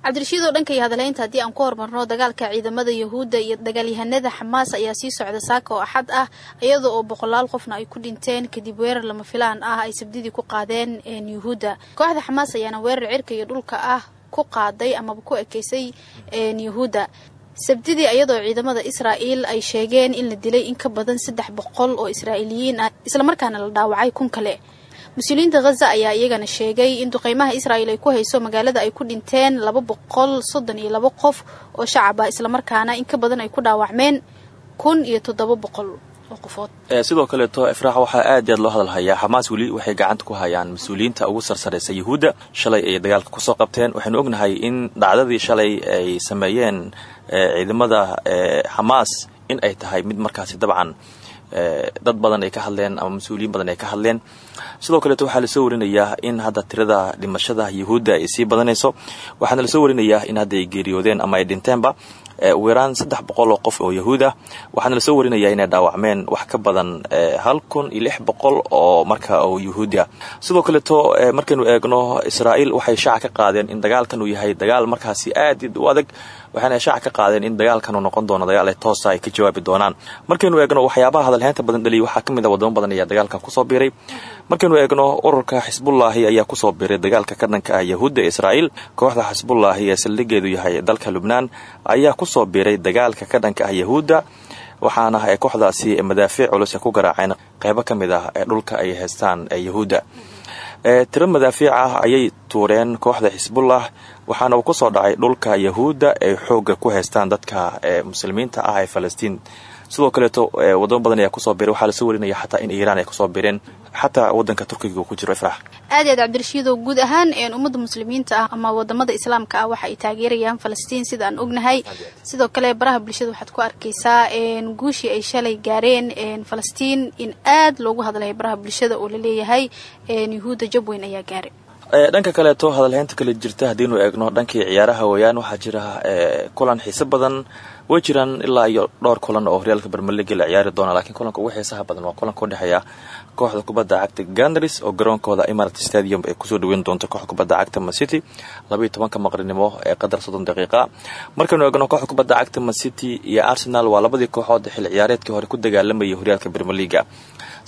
S10: Cabdirashiid oo dhanka iyo hadalhaynta haddii aan ku hormarno dagaalka ciidamada yahuudda iyo dagaalyahanada xamaas ayaa sii socda saaka oo axad ah iyada oo boqolaal qofna ay ku dhinteen kadib weerar lama filaan ah ay sabdidii ku qaadeen yuhuudda. Kooxda xamaas ayaana weerar cirka iyo dhulka ah ku qaaday amaba ku ekeysay yuhuudda. Sabdidii iyadoo ciidamada israa'iil ay sheegeen in la dilay in ka badan saddex boqol oo israa'iiliyiin ah islamarkaana la dhaawacay kun kale. Mas'uuliyiinta ayaa iyagana sheegay in duqeymaha israa'iil ay ku hayso magaalada ay ku dhinteen laba boqol soddon iyo labo qof oo shacab ah islamarkaana in ka badan ay ku dhaawacmeen kun iyo toddoba boqol
S9: sidoo kaleeto ifraax waxaa aad i aad loo hadalhayaa xamaas weli waxay gacanta ku hayaan mas'uuliyiinta ugu sarsaraysa yuhuudda shalay ay dagaalka ku soo qabteen. Waxaynu ognahay in dhacdadii shalay ay sameeyeen ciidamada xamaas in ay tahay mid markaasi dabcan. Dad badan ay ka hadleen ama mas'uuliyiin badan ay ka hadleen. Sidoo kaleeto waxaa la soo warinayaa in hadda tirada dhimashada yuhuudda ay sii badanayso. Waxaana la soo warinayaa in hadda ay geeriyoodeen ama ay dhinteenba ugu yaraan saddex boqol oo qof oo yahuud ah. Waxaana la soo warinayaa inay dhaawacmeen wax ka badan hal kun iyo lix boqol oo marka oo yuhuudi ah. Sidoo kaleeto markaynu eegno israa'iil waxay shaaca ka qaadeen in dagaalkan uu yahay dagaal markaasi aad u adag waxaana shaaca ka qaadeen in dagaalkan uu noqon doono dagaal ay toosa ay ka jawaabi doonaan. Markaynu eegno waxyaabaha hadalheynta badan dhaliya waxaa ka mid a wadamo badan ayaa dagaalkan ku soo biiray. Markaynu eegno ururka xisbullaahi ayaa ku soo biiray. Dagaalka ka dhanka ah yahuudda israa'iil kooxda xisbullaahi ee saldhigeedu yahay dalka lubnaan ayaa ku soo biiray dagaalka ka dhanka ah yahuudda waxaana ay kooxdaasi madaafiic culus ku garaaceen qeybo ka mid ah dhulka ay haystaan ee yahuudda. Tiro madaafiic ah ayay tuureen kooxda xisbullah waxaana uu ku soo dhacay dhulka yahuudda ay xooga ku haystaan dadka muslimiinta ah ee falastiin. Sidoo kaleeto wadamo badan ayaa ku soo biray. Waxaa la soo warinaya xataa in iiraan ay ku soo bireen xataa wadanka turkiga uu ku jiro ifrax
S10: aad aad cabdirashiidow guud ahaan ummadda muslimiinta ah ama waddamada islaamka ah waxa ay taageerayaan falastiin sida aan ognahay. Sidoo kale baraha bulshada waxaad ku arkaysaa guushii ay shalay gaareen falastiin. In aad loogu hadlaya baraha bulshada oo la leeyahay yuhuudda jabweyn ayaa gaaray
S9: dhanka kaleeto hadalheynta kale jirta haddiinu eegno dhankii ciyaaraha weeyaan waxaa jira kulan xiise badan. Way jiraan ilaa iyo dhowr kulan oo horyaalka bermeliga la ciyaari doona laakiin kulanka ugu xiisaha badan waa kulanka udhexeeya kooxda kubadda cagta gandaris oo garoonkooda imarat stadium ay ku soo dhaweyn doonto kooxda kubadda cagta mancity labaiyo tobanka maqrinimo ee qadar soddon daqiiqa. Markaynu eegno kooxda kubadda cagta mancity iyo arsenal waa labadii kooxood xil ciyaareedkii hore ku dagaalamayay horyaalka bermeliga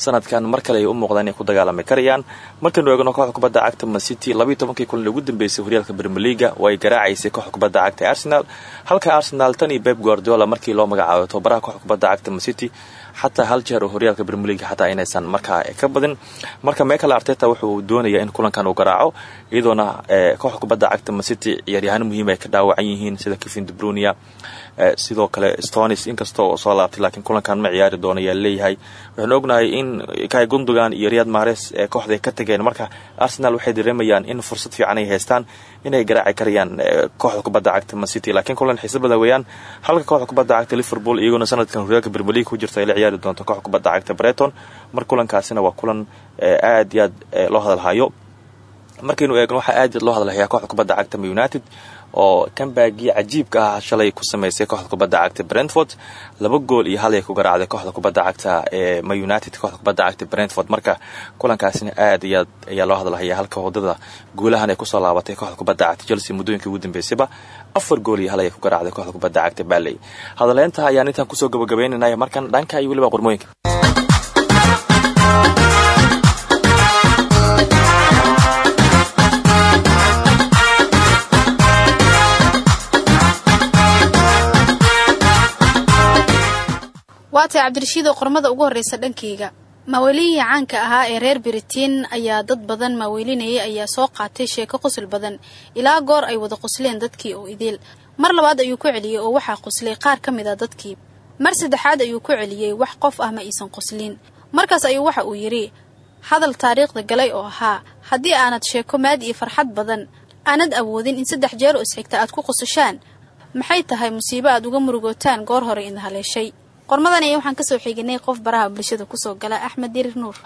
S9: sanadkan mar kale ay u muuqdaan inay ku dagaalami karayaan. Markaynu eegno kooxda kubadda cagta mancity labaiyo tobankii kulan ugu dambeysay horyaalka bermeliga oo ay garaacaysay kooxda kubadda cagta arsenal. Halka arsenal tan iyo beb guardiola markii loo magacaabo tobabaraha kooxda kubadda cagta mancity xataa hal jeer oo horyaalka bermeliga xataa inaysan markaa ka badin. Marka meekale arteta wuxuu doonaya in kulankan uu garaaco iyadoona kooxda kubadda cagta mancity ciyaaryahaano muhiim ay ka dhaawacan yihiin sida kevin debrunia sidoo kale stonis inkastoo soo laabtay laakiin kulankan ma ciyaari doono ayaa leeyahay. Waxaanu ognahay in kai gundogan iyo riyad mares ee kooxda ay ka tageen. Marka arsenal waxay dareemayaan in fursad fiican ay haystaan inay garaaci karayaan kooxda kubadda cagta mancity laakiin kulan xiise badan weeyaan halka kooxda kubadda cagta liverpool iyaguna sanadkan horyaalka bermeliga ku jirta ay la ciyaari doonto kooxda kubadda cagta breton. Mar kulankaasina waa kulan aad iyo aad loo hadalhayo markaynu eegno waxaa aad loo hadalhayaa kooxda kubadda cagta united oo kambaagii cajiibka ah shalay ku sameysay kooxda kubadda cagta brentford. Laba gool iyo hal ay ku garaacday kooxda kubadda cagta ee ma united kooxda kubadda cagta brentford. Marka kulankaasina aad iyo aad ayaa loo hadlahaya halka waddada guulahan ay ku soo laabatay kooxda kubadda cagta chelsea muddooyinkii ugu dambeysayba afar gool iyo hal ay ku garaacday kooxda kubadda cagta baley hadaleynta ayaan intaan ku soo gabagabeynanaya markan dhanka iyo weliba qormooyinka
S10: waa tahay cabdirashiidoo qormada ugu horreysa dhankayga maawelihii caanka ahaa ee reer biritiin ayaa dad badan maaweelinayay ayaa soo qaatay sheeko qosol badan. Ilaa goor ay wada qosleen dadkii oo idiil mar labaad ayuu ku celiyey oo waxaa qoslay qaar ka mid a dadkii. Mar saddexaad ayuu ku celiyey wax qof ah ma iisan qoslin markaas ayuu waxa uu yidhi hadal taariikhda galay oo ahaa haddii aanad sheeko maad iyo farxad badan aanad awoodin in saddex jeer oo isxigta aad ku qosashaan maxay tahay musiibo aad uga murugootaan goor hore idin haleeshay qormadan aya waxaan ka soo xiginay qof baraha bulshada ku soo gala axmed dirir nuur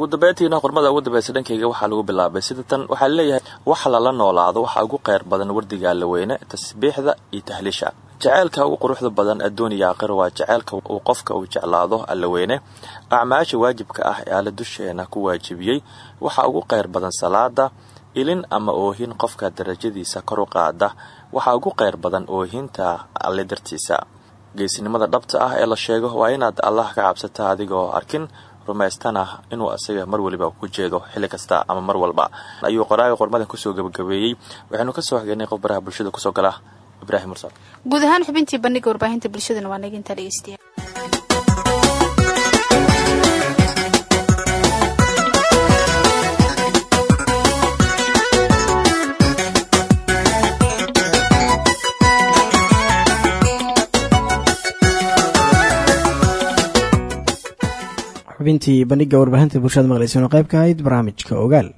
S9: ugu dambeyntiina qormada ugu dambeysa dhankayga waxaa lagu bilaabay sida tan waxaa leeyahay wax lala noolaado waxaa ugu qeyr badan wardiga allaweyne tasbiixda iyo tahliisha. Jaceylka ugu quruxda badan adduuniya aakhira waa jaceylka uu qofka uu jeclaado allaweyne acmaasha waajibka ah ee alle dusheena ku waajibiyey waxaa ugu qeyr badan salaada ilin ama oohin qofka darajadiisa kor u qaada. Waxaa ugu qeyr badan oohinta alle dartiisa. Geesinimada dhabta ah ee la sheego waa inaad allah ka cabsata adigoo arkin rumaystana inuu asaga mar waliba ku jeedo xilli kasta ama mar walba. Ayuu qoraaga qormadan ku soo gabagabeeyey. Waxaynu ka soo xignay qof baraha bulshada ku soo gala. Ibraahim mursal.
S10: Guud ahaan xubintii bandhiga warbaahinta bulshadana waa naga intaa dhegeystayaa
S1: xubintii bandhiga warbaahinta bulshada maqleysan oo qayb ka ahayd barnaamijka ogaal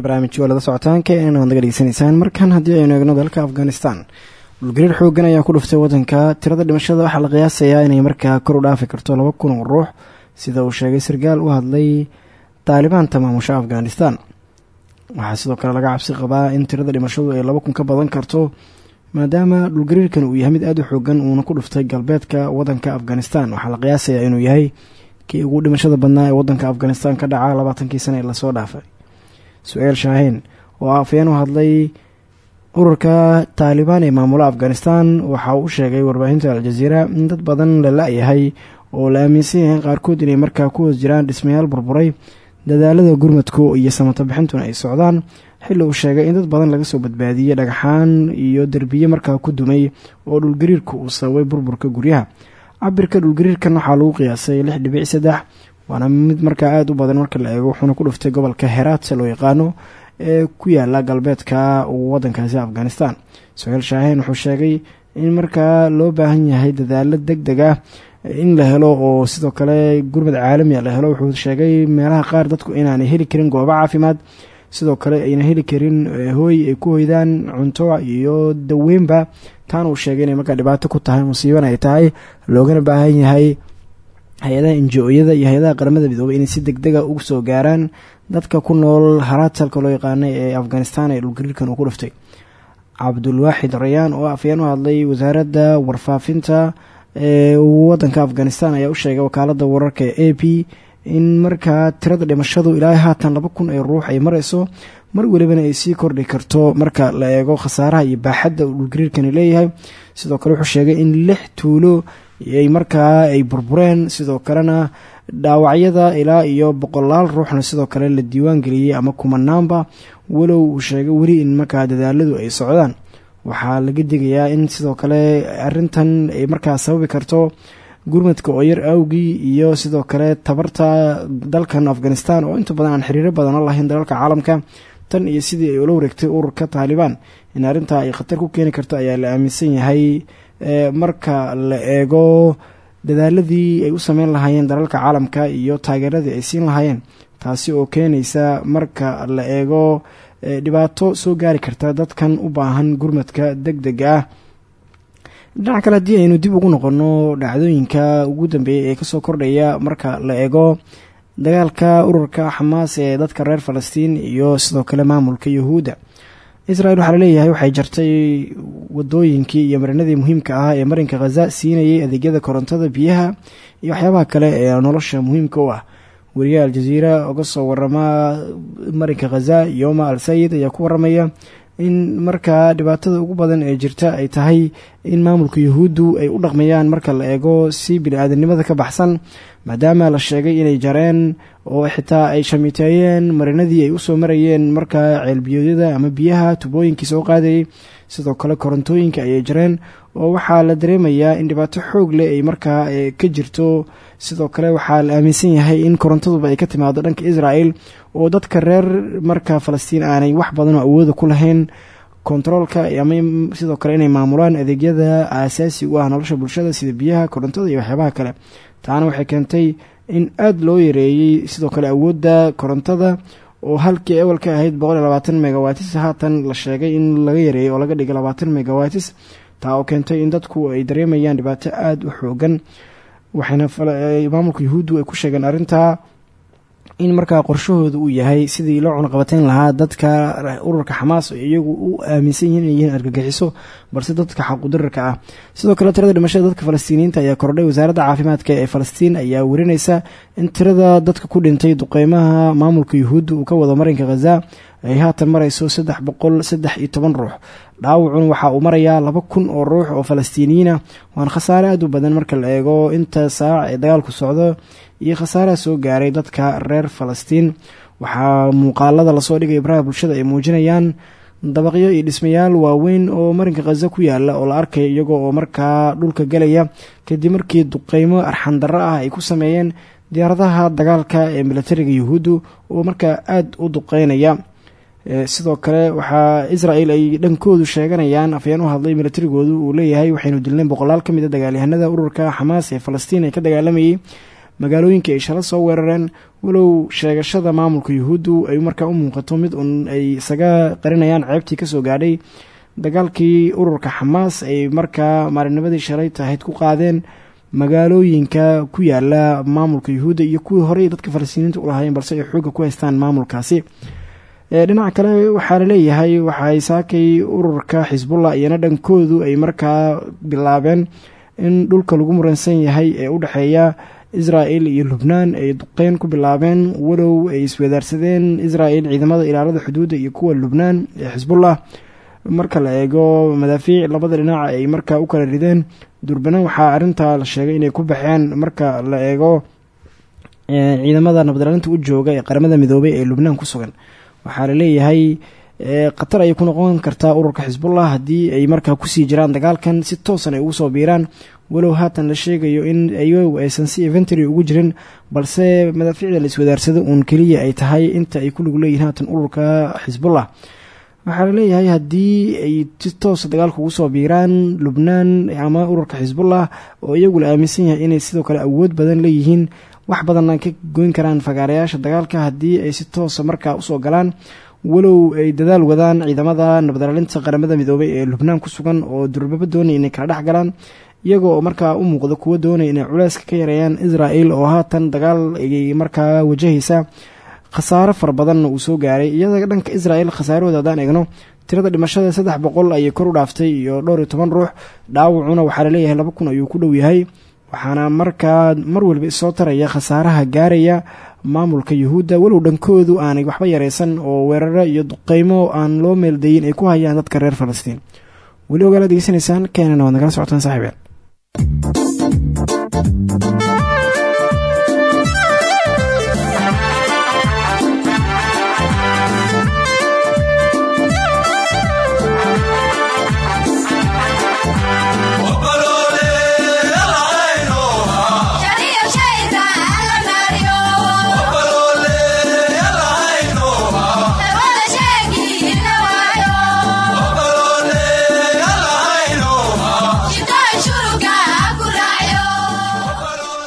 S1: weli barnaamijyo lada socotaan k n waad naga markan haddii aynu eegno dalka afghanistan dhulgariir xoogan ayaa ku dhuftay waddanka tirada dhimashada waxaa la qiyaasayaa inay markaa kor u dhaafi karto laba kun oo ruux sida uu sheegay sarkaal u hadlay taalibaanta maamusha afghanistan. Waxaa sidoo kale laga cabsi qabaa in tirada dhimashadu ay laba kun ka badan karto maadaama dhulgariirkan uu yahay mid aada u xoogan uuna ku dhuftay galbeedka waddanka afghanistan. Waxaa la qiyaasayaa inuu yahay kii ugu dhimashada badnaa ee waddanka afghanistan ka dhaca labaatankii sana ee la soo dhaafay su'aal shaaheen oo afayeen u hadlay ururka taalibaan ee maamula afghanistan waxa uu sheegay warbaahinta al-jaziira in dad badan la la-yahay oo la aaminsan yahay qaarkood inay markaa ku hoos jiraan dhismayaal burburay dadaalada gurmadku iyo samata bixintuna ay socdaan xilli uu sheegay in dad badan laga soo badbaadiyey dhagxaan iyo derbiye markaa ku dumay oo dhulgariirka uu sababay burburka guryaha cabirka dhulgariirkan waxaa lagu qiyaasay lix dhibic saddex waana mid markaa aada u badan marka la eego wuxuuna ku dhuftay gobolka heraatse loo yaqaano ee ku yaalla galbeedka wadankaasi afghanistan. Soheel shaaheen wuxuu sheegay in markaa loo baahan yahay dadaalo deg deg ah in la helo oo sidoo kale gurmad caalamiya la helo wuxuu sheegay meelaha qaar dadku inaanay heli karin goobo caafimaad sidoo kale ayna heli karin hooy ay ku hoydaan cunto iyo daweynba taana uu sheegay inay markaa dhibaato ku tahay musiibana ay tahay loogana baahan yahay hay'adaha injo-yada iyo hay'adaha qaramada midoobay inay si deg dega ugu soo gaaraan dadka ku nool haraatalka loo yaqaanay ee afghanistan ee dhulgariirkan uu ku dhuftay. Cabdulwaaxid rayaan oo afayeen u hadlay wasaaradda warfaafinta ee wadanka afghanistan ayaa u sheegay wakaalada wararka ee a p in markaa tirada dhimashadu ilaa haatan laba kun ee ruux ay mareyso mar welibana ay sii kordhi karto marka la eego khasaaraha iyo baaxadda uu dhulgariirkani leeyahay. Sidoo kale wuxuu sheegay in lix tuulo ay markaa ay burbureen sidoo kalena dhaawacyada ilaa iyo boqolaal ruuxna sidoo kale la diiwaan geliyey ama kumanaanba walow uu sheegay weli in markaa dadaaladu ay socdaan. Waxaa laga digayaa in sidoo kale arintan ay markaa sababi karto gurmadka oo yar awgii iyo sidoo kale tabarta dalkan afghanistan oo inta badan aan xiriiro badan la lahayn dalalka caalamka. Tan iyo sidii ay ula wareegtay ururka taalibaan in arrintaa ay khatar ku keeni karto ayaa la aaminsan yahay marka la eego dadaaladii ay u sameyn lahaayeen dalalka caalamka iyo taageeradii ay siin lahaayeen taasi oo keenaysa marka la eego dhibaato soo gaari karta dadkan u baahan gurmadka deg dega ah. Dhinaca kale haddii aynu dib ugu noqono dhacdooyinka ugu dambeeyay ee ka soo kordhaya marka la eego dagaalka ururka xamaas ee dadka reer falastiin iyo sidoo kale maamulka yuhuudda israel waxaa la leeyahay waxay jartay wadooyinkii iyo marinadii muhiimka ah ee marinka khaza siinayay adeegyada korontada biyaha iyo waxyaabaha kale ee nolosha muhiimka u ah. Weriyaha aljaziira oga soo warama marinka khaza yoma al sayid ayaa ku waramaya in markaa dhibaatada ugu badan ee jirta ay tahay in maamulka yuhuuddu ay u dhaqmayaan marka la eego si bini-aadanimada ka baxsan maadaama la sheegay inay jareen oo xitaa ay shamiteeyeen marinadii ay u soo marayeen markaa ceelbiyoodyada ama biyaha tubooyinkii soo qaadayay sidoo kale korontooyinka ayay jareen oo waxaa la dareemayaa in dhibaato xoog leh ay markaa ka jirto. Sidoo kale waxaa la aaminsan yahay in korontaduba ay ka timaado dhanka israel oo dadka reer marka falastiin aanay wax badanoo awooda ku lahayn. Kontaroolka ama sidoo kale inay maamulaan adeegyada aasaasi u ah nolosha bulshada sida biyaha korontada iyo waxyaabaha kale. Taana waxay keentay in aada loo yareeyey sidoo kale awoodda korontada oo halkii ewel ka ahayd megawatis haatan la sheegay in laga yareeyey oo laga dhigay labaatan megawatis taa oo keentay in dadku ay dareemayaan dhibaato aada u xoogan waxayna maamulka yuhuuddu ay ku sheegeen arrintaa in markaa qorshahooda uu yahay sidii loo cunaqabateyn lahaa dadka ururka xamaas iyagu u aaminsan yihiin inay yihiin argagixiso balse dadka xaqudirarka ah. Sidoo kale tirada dhimashada dadka falastiiniyiinta ayaa kordhay. Wasaaradda caafimaadka ee falastiin ayaa werinaysa in tirada dadka ku dhintay duqeymaha maamulka yuhuudda uu ka wado marinka khaza ay haatan marayso saddex boqol saddex iyo toban ruux. Dhaawacun waxa uu marayaa laba kun oo ruux oo falastiiniyiina. Waana khasaare aada u badan marka la eego inta saac ee dagaalku socdo iyo khasaaraha soo gaaray dadka reer falastiin. Waxaa muuqaalada la soo dhigay baraha bulshada ay muujinayaan dabaqyo iyo dhismayaal waaweyn oo marinka khaza ku yaalla oo la arkayo iyagoo oo markaa dhulka gelaya kadib markii duqeymo arxandarro ah ay ku sameeyeen diyaaradaha dagaalka ee militariga yuhuuddu oo markaa aada u duqeynaya. Sidoo kale waxaa israel ay dhankoodu sheeganayaan afyeen u hadlay militarigoodu uu leeyahay waxaynu dilneen boqolaal ka mid a dagaalyahanada ururka xamaas ee falastiin ee ka dagaalamayay magaalooyinkai ay shala soo weerareen walow sheegashada maamulka yuhuuddu ay markaa u muuqato mid un ay isaga qarinayaan ceebtii ka soo gaadhay. Dagaalkii ururka xamaas ay markaa maalinimadii shalay tahayd ku qaadeen magaalooyinka ku yaalla maamulka yuhuudda iyo kuwii horey dadka falastiiniinta u lahaayeen balse ay xoogga ku haystaan maamulkaasi. Dhinaca kale waxaa la leeyahay waxay saakay ururka xisbullah iyana dhankoodu ay markaa bilaabeen in dhulka lagu muransan yahay ee u dhexeeya israel iyo lubnaan ay duqeyn ku bilaabeen walow ay iswadaarsadeen israel ciidamada ilaalada xuduudda iyo kuwa lubnaan ee xisbullah marka la eego madaafiic labada dhinac ay markaa u kala rideen. Durbana waxaa arintaa la sheegay inay ku baxeen. Marka la eego ciidamada nabadilaalinta u jooga ee qaramada midoobay ee lubnaan ku sugan waxaa la leeyahay khatar ayay ku noqon kartaa ururka xisbullah haddii ay markaa ku sii jiraan dagaalkan si toosan ay ugu soo biiraan walow haatan la sheegayo in ayagu aysan si eventary ugu jirin balse madaafiicda la iswadaarsado uun keliya ay tahay inta ay ku lug leeyihiin haatan ururka xisbullah waxaa la leeyahay haddii ay si toosa dagaalka ugu soo biiraan lubnaan ama ururka xisbullah oo iyagu la aaminsan yahay inay sidoo kale awood badan leeyihiin wax badanna ka goyn karaan fagaarayaasha dagaalka haddii ay si toosa markaa u soo galaan. Walow ay dadaal wadaan ciidamada nabadilaalinta qaramada midoobay ee lubnaan ku sugan oo durbaba doonaya inay kala dhex galaan iyagoo oo markaa u muuqda kuwa doonaya inay culeyska ka yareeyaan israel oo haatan dagaal markaa wajahaysa. Khasaaro fara uu soo gaaray iyada dhanka israel khasaarahooda haddaan eegno tirada dhimashada saddex boqol ayay kor u dhaaftay iyo dhowr iyo toban ruux. Dhaawacuna waxaa la leeyahay laba kun ayuu ku dhow yahay waxaana markaa mar waliba isoo taraya khasaaraha gaaraya maamulka yuhuudda. Walow dhankoodu aanay waxba yaraysan oo weeraro iyo duqeymo aan loo meeldayin ay ku hayaan dadka reer falastiin. Weli ogaala degeysanaysaan keenana waad nagala socotaan Thank you.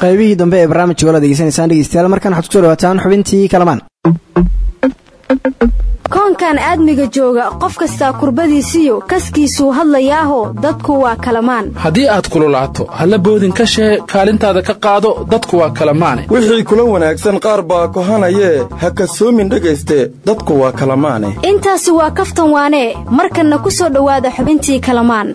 S1: Qaybihii dambe ee barnaamijka ola degeysanaysaan dhegeystayaal markan waxaad ku soo dhawaataan xubintii kalamaan.
S11: Koonkan aadmiga jooga qof kastaa kurbadiisiyo kaskiisuu hadlayaaho dadku waa kalamaan.
S3: Haddii aad kululaato halla boodin ka shee kaalintaada ka qaado dadku waa kalamaane.
S12: Wixii kula wanaagsan qaar baa kohanayee ha kasoomin dhegayste dadku waa kalamaane.
S11: Intaasi waa kaftan waanee markanna ku soo dhowaada xubintii kalamaan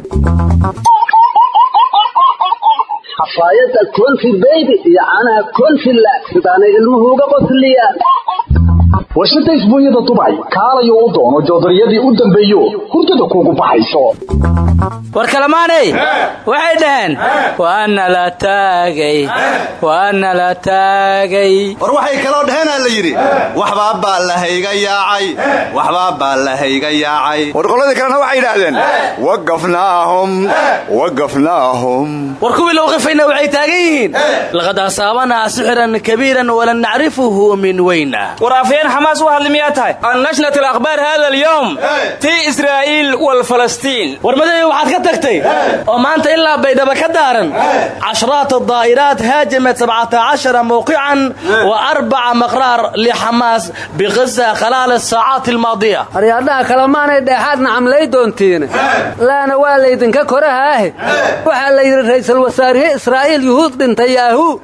S13: xafaayadda konfi beybi iyo caanaha konfi laag sidaanay ilmuhu uga qosliyaan warshada isbuunyada dubay kaalayo u doono joodariyadii u dambeeyo hurdada kuugu baxayso
S5: war kalamaaney waxay dhaheen waana la taagay waana la taagay
S14: war waxay kaloo dhaheenaa la yidhi? Waxbaa baa lahayga yaacay. Waxbaa baa lahayga yaacay.
S2: War qoladii kalena waxay yidhaahdeen waqafnaahum waqafnaahum.
S5: War kuwii loo qafayna waxay taagan yihiin? Laqad asaabanaa sixran kabiiran walan nacrifuhu min weyna
S6: warafyeen xamaas u hadli miyaa tahay? Annashnat alakhbaar hada alyowm fii israa'iil walfalastiin.
S5: War madaxii waxaad ka tagtay? Oo maanta ilaa baydhaba ka daaran. Cashraat daa'iraat haajamat sabcata cashara mawqican wa arbaca maqraar lixamaas biqisa khalaal asaacaat almaadiya.
S15: Aryaadhaha kalemaanay dheexaadna camlay doontiin. Laana waa laydinka korahaahe waxaa la yidhi ra'iisul wasaarihii israa'iil yuhuud dhintay yaahu.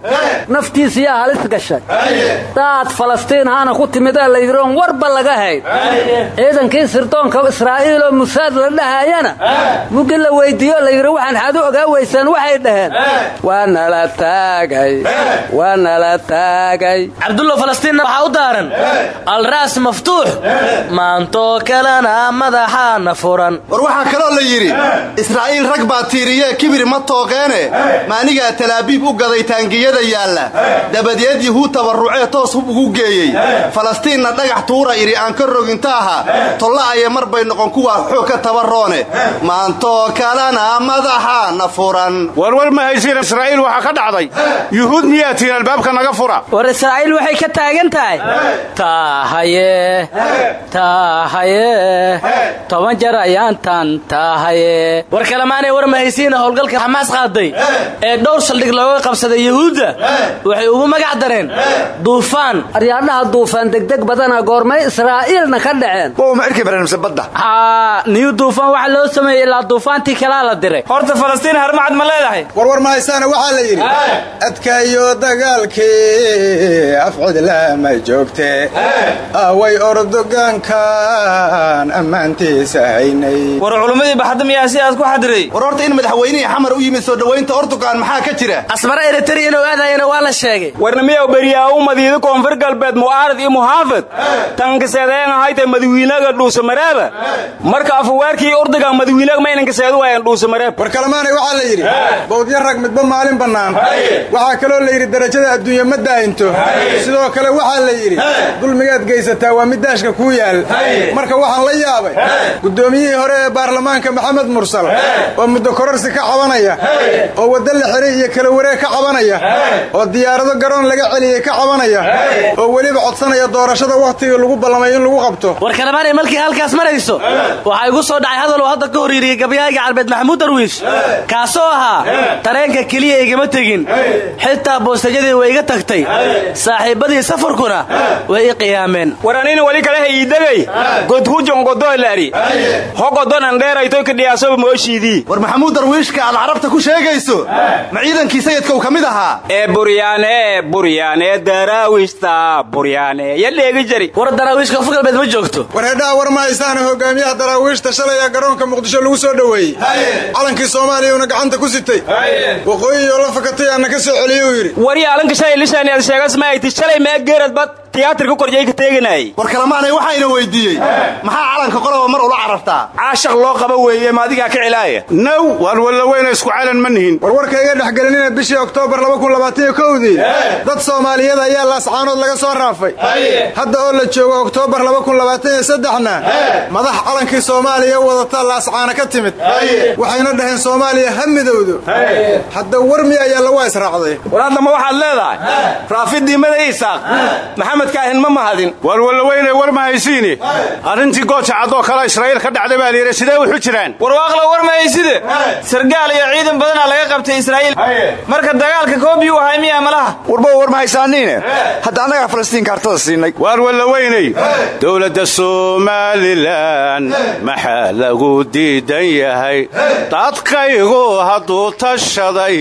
S15: Naftiisiyaa halis gashay. Daad falastiin haana ku timidaa la yidhi oon warba laga hayn ciidankii sirdoonka israa'iiloo musaad la dhahayana mugi la weyddiiyo la yidhi waxaan xadu ogaa weysaan waxay dhaheen. Waa nala taagay waa nala taagay.
S5: Cabdullo falastiinna waxaa u daaran alraas maftuux maantoo kalena madaxaana furan.
S14: War waxaa kaloo la yidhi israa'iil rag baa tiiriyee kibir ma tooqeene. Maanigaa talaabiib u gaday taangiyada yaalla. Dabadeed yuhuud tabarrucee toos hub ugu geeyey falastiinna dhagax tuura idhi aan ka roginta aha. Tolla aye mar bay noqon kuwaa xoog ka tabarroone. Maantoo kalena madaxaana furan.
S16: Warwar ma haysiin israa'iil waxaa ka dhacday. Yuhuud miyaa tihin albaabka naga fura.
S5: War israa'iil waxay ka taagan tahay. Taahaye taahaye toban jar ayaantan taahaye war kalemaanay war ma haysiina howlgalka xamaas qaaday. Ee dhowr saldhig looga qabsaday yuhuudda waxay ugu magac dareen. Duufaan.
S15: Aryaadhaha duufaan degdeg badana goormay israa'iilna ka dhaceen.
S5: Niyu duufaan waxa loo sameeyey ilaa duufaantii kalaa la diray.
S6: Horta falastiin harmacad ma leedahay?
S12: Warwar mahaysaana waxaa la yidhi adkayo dagaalkii afcidlama joogte. Away ordogaankan ammaantiisa haynay.
S6: War culummadii baxadda miyaa sidaas ku xadiray
S14: war horta in madaxweynihii xamar u yimid soo dhowaynta ortugan maxaa ka jira?
S5: Asmare eritari inuu aadayana waa la sheegay.
S6: Warna miyaw beryaawu madiida koonfur galbeed mu'aarad iyo muxaafid tankaseedeenahayta madawiinaga dhuusamareeba marka afuwaarkii urdiga madawiinaga maynankaseedu wayan dhuusamareeb
S12: war kalemaanay waxaa la yidhi bawdya rag midba maalin bannaan. Waxaa kaloo la yidhi darajada adduunya ma daa'into sidoo kale waxaa la yidhi dulmigaad geysataa waa mid daashka kuu yaal. Marka waxaan la yaabay guddoomiyihii hore ee baarlamaanka maxamed mursal oo muddo kororsi ka cabanaya oo wadda la xiray iyo kala wareeg ka cabanaya oo diyaarado garoon laga celiyey ka cabanaya oo weliba codsanaya doorashada wakhtiga lagu ballamay in lagu qabto.
S5: War kalemaanay markii halkaas marayso. Waxaa igu soo dhacay hadal uu hadda ka hor yidhiyey gabyahayga carbeed maxamuud darwiish kaasoo ahaa tareenka keliya igama tegin. Xitaa boostajadii way iga tagtay. Saaxiibbadii safarkuna way i qiyaameen.
S6: War anina wali kale hayiidagay godhujon godoolari hogodonan dheeraytoy kadhiyaasoba mooshiidii
S14: war maxamuud darwiishka aad carabta ku sheegayso. Ma ciidankii sayidka uu ka mid ahaa.
S6: Ee buryaane buryaane daraawiishta buryaane ya dheegi jari.
S5: War daraawiishka koonfur galbeed ma joogto.
S12: War hedhaha war ma haysaana hogaamiyaha daraawiishta shalay ee garoonka muqdisho lagu soo dhoweeyey. Calankii soomaaliyauuna gacanta ku sitay. Waqooyiyoo la fakatay aanna ka soo celiyey uu yidhi.
S6: Warya alanka shalay lishaani ad sheegas ma ayti shalay maa geerad bad tiyaatarka korjay ka teeganayay
S14: war kalamaanay waxayna weydiiyey. Maxaa calanka qoloba mar ula carartaa
S16: caashaq loo qaba weeye ma adigaa ka cilaaya naw waan walla weyna isku calan ma nihin.
S12: Warwarkayga dhexgelinina bishii oktoobar dii dad soomaaliyeed ayaa laascaanood laga soo raafay. Hadda oo la joogo oktoobar na madax calankii soomaaliya wadata laascaana ka timid. Waxayna dhaheen soomaaliya ha midowdo. Hadda warmi ayaa lagu israacday
S6: war haddama waxaad leedahay? Raafidii mada isaaq maxamed kaahin ma mahadin.
S16: Waan walla weynay war ma haysiine arrintii gooja caddoo kale israa'iil ka dhacday baa layidhi sidee wuxu jiraan?
S17: Warwaaqla war ma hayside? Sargaal iyo ciidan badanaa laga qabtay israa'iil. Marka dagaalka koobiyuu ahay miyaa malaha
S2: warba war ma haysaaniine. Hadda annagaa falastiin kaartada siinay.
S16: Waar walla weynay dowladda somalilan maxaa lagu diidan yahay? Dadkaygu hadduu tashaday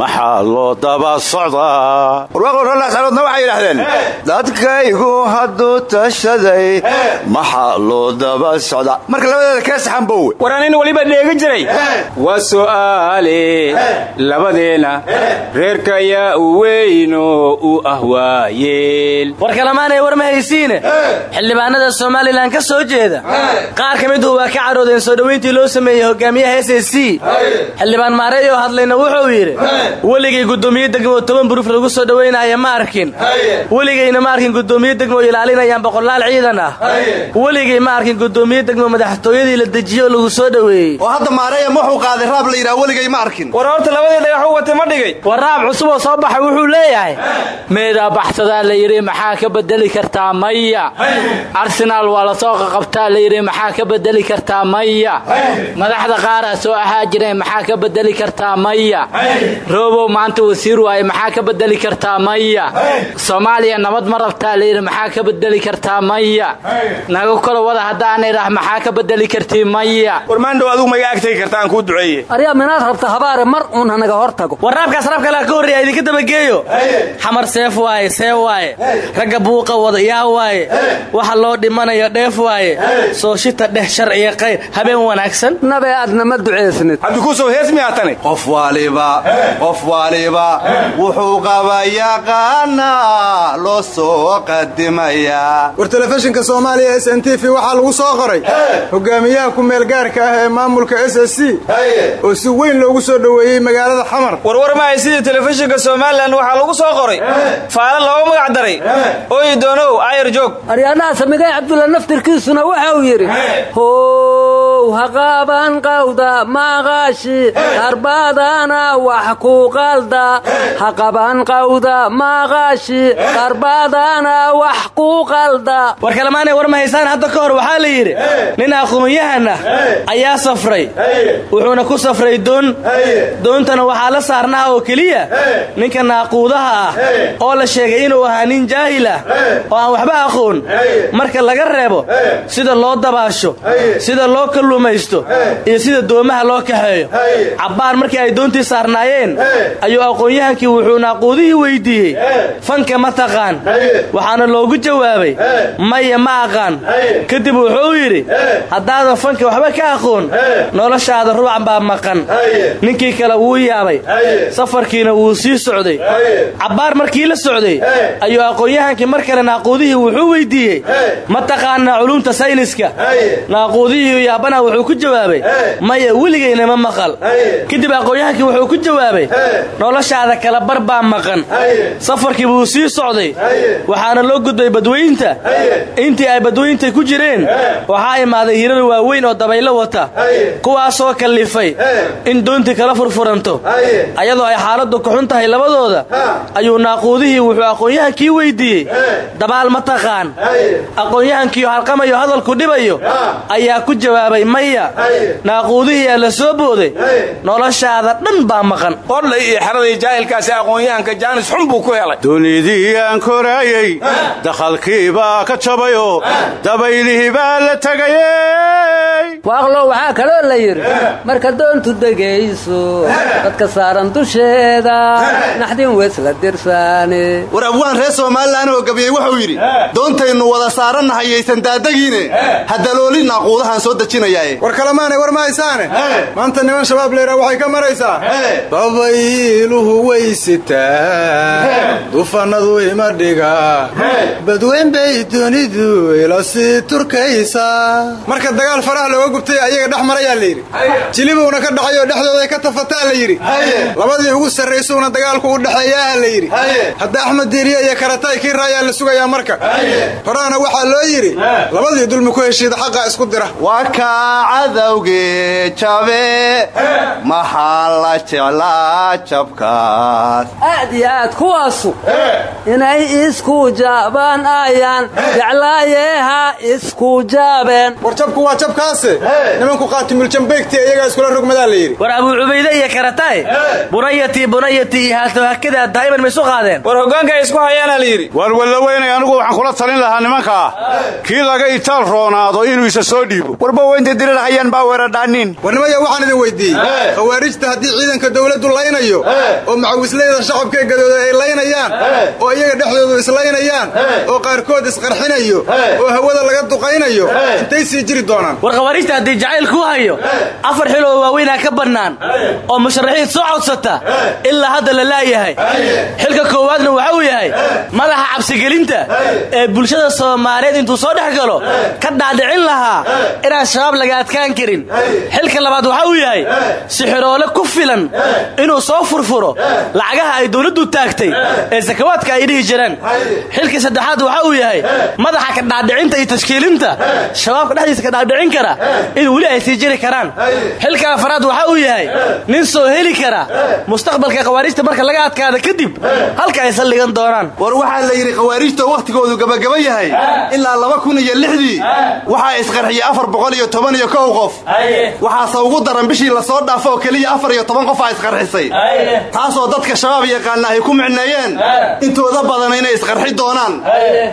S16: maxaa loo daba socdaa?
S2: Warwaaqloralaascaroodna waxay yidhaahdeen dadkaygu hadduu tashaday maxaa loo daba socdaa? Marka labadeeda kee saxan bowe
S6: war anin weliba dheegi jiray. Waa su'aale labadeenna reerkayaa u weyno u ah waayeel.
S5: War kalamaanay war ma haysiine? Xildhibaanada somalilan ka soo jeeda? Qaar ka miduhu waa ka caroodeen soo dhoweyntii loo sameeyey hogaamiyaha s s c. Xildhibaan maareey oo hadlayna wuxuu yidhi weligay guddoomiye degmo toban buruuf lagu soo dhowaynaya ma arkin. Weligayna ma arkin guddoomiye degmo ilaalinayaan boqolaal ciidan ah. Weligay ma arkin guddoomiye degmo madaxtooyadii la dejiyo oo lagu soo dhoweeyey.
S14: Oo hadda maareeya wuxuu qaaday raab la yidhaha weligay ma arkin.
S17: War horta labadii dhagax u watay ma dhigay.
S5: War raab cusub oo soo baxay wuxuu leeyahay. Meedaa baxsadaa la yidhi maxaa ka bedeli kartaa maya? Arsenaal waa la soo qaqabtaa la yidhi maxaa ka bedeli kartaa maya? Madaxda qaaraa soo ahaa jireen maxaa ka bedeli kartaa maya? Roobow maanta wasiir waaye maxaa ka bedeli kartaa maya? Soomaaliya nabad ma rabtaa la yidhi maxaa ka bedeli kartaa maya? Naga kala wada haddaana idhaah maxaa ka bedeli kartii maya?
S6: Warmaandhow adigu maga agtagi karta aan kuu duceeye
S15: aryaa minaad rabta habaare mar uun hanaga hor tago?
S5: War raabkaas raab kale ha ka horreeya idinka dabageeyo xamar seef waaye see waaye. Ragga buuqa wada yaa waaye. Waxa loo dhimanayo dheef waaye. Soo shita dheh shar iyo qayr habeen wanaagsan?
S15: Nabee adna ma duceysnid
S6: cabdikuusow hees miyaatani
S14: qof waliba qof waliba wuxuu qaba yaqaanaa loo soo qadimayaa
S12: war telefishinka soomaaliya s n t v waxaa lagu soo qoray. Hogaamiyaha ku-meelgaarka ah ee maamulka s s c oo si weyn loogu soo dhoweeyey magaalada xamar.
S17: Warwar ma haysidii telefishinka somalilan waxaa lagu soo qoray. Faala looga magac daray. Oyi doonow ayar joog.
S15: Aryaadhaha samigay cabdulla naftirkiisuna waxa uu yidhi how haqaaban qawda maqaashi qarbaadana wax ku qalda haqaban qawda maqaashi qarbaadana wax ku qalda.
S5: War kalemaanay war ma haysaan hadda ka hor waxaa la yidhi nin aqoon-yahanah ayaa safray. Wuxuuna ku safray doon. Doontana waxaa la saarnaha oo keliya ninka naaquudaha ah oo la sheegay inuu ahaa nin jaahil ah oo aan waxba aqoon. Marka laga reebo sida loo dabaasho sida loo kalluumaysto iyo sida doomaha loo kaxeeyo. Cabbaar markii ay doontii saarnaayeen ayuu aqoon-yahankii wuxuu naaquudihii weyddiiyey fanka ma taqaan waxaana loogu jawaabay maya ma aqaan. Kadib wuxuu yidhi haddaadan fanka waxba ka aqoon noloshaada ruucan baa maqan. Ninkii kale wuu yaabay. Safarkiina wuu sii socday. Cabbaar markii la socday ayuu aqoon-yahankii mar kale naaquudihii wuxuu weyddiiyey ma taqaanaa culumta sayniska? Naaquudihii yaabana wuxuu ku jawaabay maya weligayna ma maqal. Kadib aqoon-yahankii wuxuu ku jawaabay noloshaada kala bar baa maqan. Safarkii buu sii socday waxaana loo gudbay badweynta. Intii ay badweynta ku jireen waxaa imaaday hirar waaweyn oo dabaylo wata. Kuwaasoo kallifay in doontii kala furfuranto. Ayadoo ay xaaladdu kuxun tahay labadooda ayuu naaquudihii wuxuu aqoon-yahankii weyddiiyey dabaal ma taqaan. Aqoon-yahankiioo halqamayo hadalku dhibayo ayaa ku jawaabay maya naaquudihiiaa la soo booday. Noloshaada dhan baa maqan.
S6: Qodlay iyo xeradii jaahilkaasi aqoon-yahanka jaanis xun buu ku helay
S16: dunidii aan koraayey dakhalkii baa ka jabayoo dabaylihii baa la tegayey
S15: waaqlow waxaa kaloo la yidhi marka doontu degayso dadka saaran dusheeda naxdin weysla dirsaane.
S14: War abwaan reer somalilan oo gabiyey wuxuu yidhi doontaynu wada saarannahay yaysan daadagiine hadaloolin naaquudahaan soo dejinayaae
S12: war kalemaanay war ma haysaane. Maanta niman shabaab leydhaa waxay ka maraysaa. Dabayluhu way sitaa dufanadu ima badweyn bay dunidu ila sii turkaysaa marka dagaal faraha looga gubtay ayaga dhex marayaa la yidhi. Jilibuuna ka dhacayoo dhexdooday ka tafataa la yidhi. Labadii ugu sarraysuuna dagaalku u dhexeeyaaha la yidhi. Hadda axmed diiriye iyo karatay kii raayaa la sugayaa marka. Horaana waxaa loo yidhi labadii dulmi ku heshiida xaqa isku dira.
S14: Waa kaa cadowge jabe. Maxaa la jeclaa jabkaas?
S15: Aad iyo aad kuwaasu. Inay isku
S12: war jabku waa jabkaase nimanku qaatimuljanbeegti iyagaa iskula rogmadaa la yidhi.
S5: War abuu cubayde iyo karatay. Bunayati bunayati iyo haaltawhakadaa daa'iman ma isu qaadeen.
S17: War hoggaanka ay isku hayaana la yidhi.
S16: War wallaweynay anigu waxaan kula talin lahaa nimankaa kii laga itaal roonaado inuu isa soo dhiibo.
S2: Warba weynta dirir hayaan baa weeradhaanin
S12: warnimaya waxaan idin weyddiiyey khawaarijta haddii ciidanka dawladdu laynayo oo macawisleyda shacabkae gadooda ay laynayaan oo iyaga dhexdoodu islaynayaan oo qaarkood isqarxinayo oo hawada laga duqaynayo intay sii jiri doonaan.
S5: War khawaarijta haddii jacayl kuu hayo afar xil oo waaweynaa ka bannaan oo musharaxiin soo codsata ilaa hadda la laayahay xilka koowaadna waxa uu yahay madaxa cabsigelinta ee bulshada soomaaliyeed intuu soo dhex galo ka dhaadhicin lahaa inaan shabaab laga adkaan karin. Xilka labaad waxa uu yahay sixiroole ku filan inuu soo furfuro lacagaha ay dowladdu taagtay ee sakawaadka ay dhihi jiraan xilka saddexaad waxa uu yahay madaxa ka dhaadhicinta iyo tashkiilinta. Shabaabka dhexdiisa ka dhaadhicin kara in weli ay sii jiri karaan. Xilka afaraad waxa uu yahay nin soo heli kara mustaqbalka khawaarijta marka laga adkaada kadib halka ay saldhigan doonaan.
S14: War waxaa la yidhi khawaarijta wakhtigoodu gabagaba yahay. Ilaa laba kun iyo lixdii waxaa isqarxiyey afar boqol iyo toban iyo kow qof. Waxaase ugu daran bishii la soo dhaafo oo keliya afar iyo toban qof aa isqarxisay. Taasoo dadka shabaab yaqaana ay ku micneeyeen. Intooda badan inay isqarxi doonaan.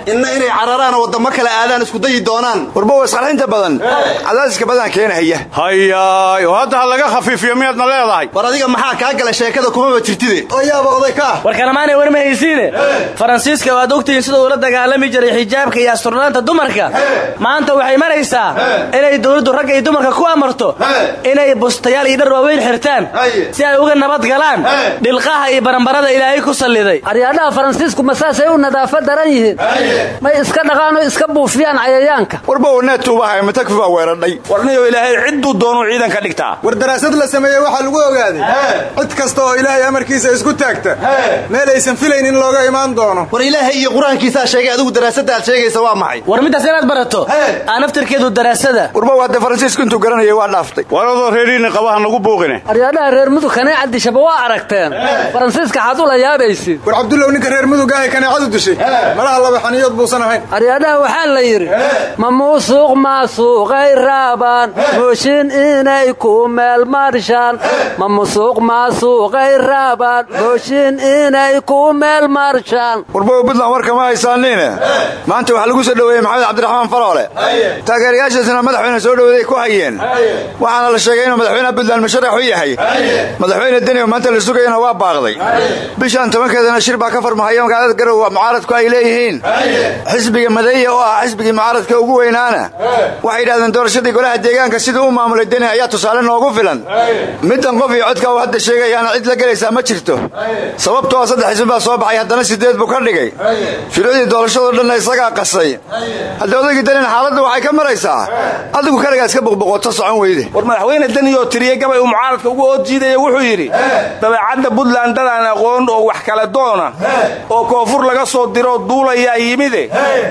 S14: Inna inay cararaan oo waddamo kale aadaan isku dayi doonaan.
S2: Warba isqarxinta badan. Cadaadiska badan keenahaya
S16: hayaay oo hadda ha laga khafiifiyo miyaadna leedahay?
S14: War adiga maxaa kaa gala sheekada kumaba jirtide?
S12: Oo oday ka?
S5: War kalamaanay war ma haysiine faransiiska waad ogtihiin siduu ula dagaalami jiray xijaabka iyo asturnaanta dumarka. Maanta waxay maraysaa inay dowladdu ragga iyo dumarka ku amarto inay bustayaal iyo dhar waaweyn xirtaan si ay uga nabad galaan. Dhilqaha iyo barambarada ilaahay ku salliday
S15: nadaafad daran yihiin. May iska dhaqaanoo iska buufiyaan cayayaanka.
S2: Warba wanaatuubahay matakfi baa weeradhay
S17: warniyo ilaahay cidduu doonuu ciidanka dhigtaa
S12: war daraasad la sameeyey waxaa lagu ogaaday. Cid kasta oo ilaahay amarkiisa isku taagta meel aysan filayn in looga imaan doono.
S14: War ilaahay iyo qur'aankiisaa sheegay adigu daraasadda aad sheegaysa waa maxay.
S5: War middaas inaad barato aa naftirkeedu daraasada.
S2: Warba waa dee faransiisku intuu garanaya waa dhaaftay.
S16: Waradoo reeriinni qabaha nagu buuqine.
S15: Aryaadhaha reer mudug kaneeca dishaba waa aragteen. Faransiiska xaad ula yaabaysid.
S12: War cabdullow ninka reer mudug ahay kaneecadu dishay malaha laba xaniyood buusan ahayn.
S15: Aryaadhaha waxaa la yidhi ma muusuuq maasuuqay raabaan. Mooshin inay ku meel marshaan ma musuuq maasuuqay raabaan. Mooshin inay ku meel marshaan
S2: warba buntland warka ma haysaaniine? Maanta waxaa lagu soo dhoweeyey maxamed cabdiraxmaan faroole taageerayaashaasina madaxweyne soo dhoweeday ku hayeen. Waxaana la sheegay inuu madaxweynaha buntland musharax u yahay. Madaxweyne deni oo maanta la sugayana waa baaqday. Bishan tobankeedana shir baa ka farmahaya magaalada garow mucaaradku ay leeyihiin. Xisbiga madeeya oo ah xisbigii mucaaradka ugu weynaana waxay yidhahdeen doorashadii golaha deegaanka siduu u maamulay deni ayaa tusaale noogu filan. Middan qof iyo codka uu hadda sheegayaana cid la gelaysaa ma jirto. Sababtoo saddex xisbi baa soo baxay haddana sideed buu ka dhigay. Shuruucdii doorashadoo dhanna isagaa qasay. Hadda odaygii xaaladda waxay ka maraysaa. Adigu kaligaa iska buqbuqoto socon weyde.
S17: War madaxweyne daniyoo tiriyey gabay uu mucaaradka ugu ood jiidaya wuxuu yidhi dabeecadda buntland dadaan aqoon oo wax kala doona oo koonfur laga soo diroo duulayaa yimide?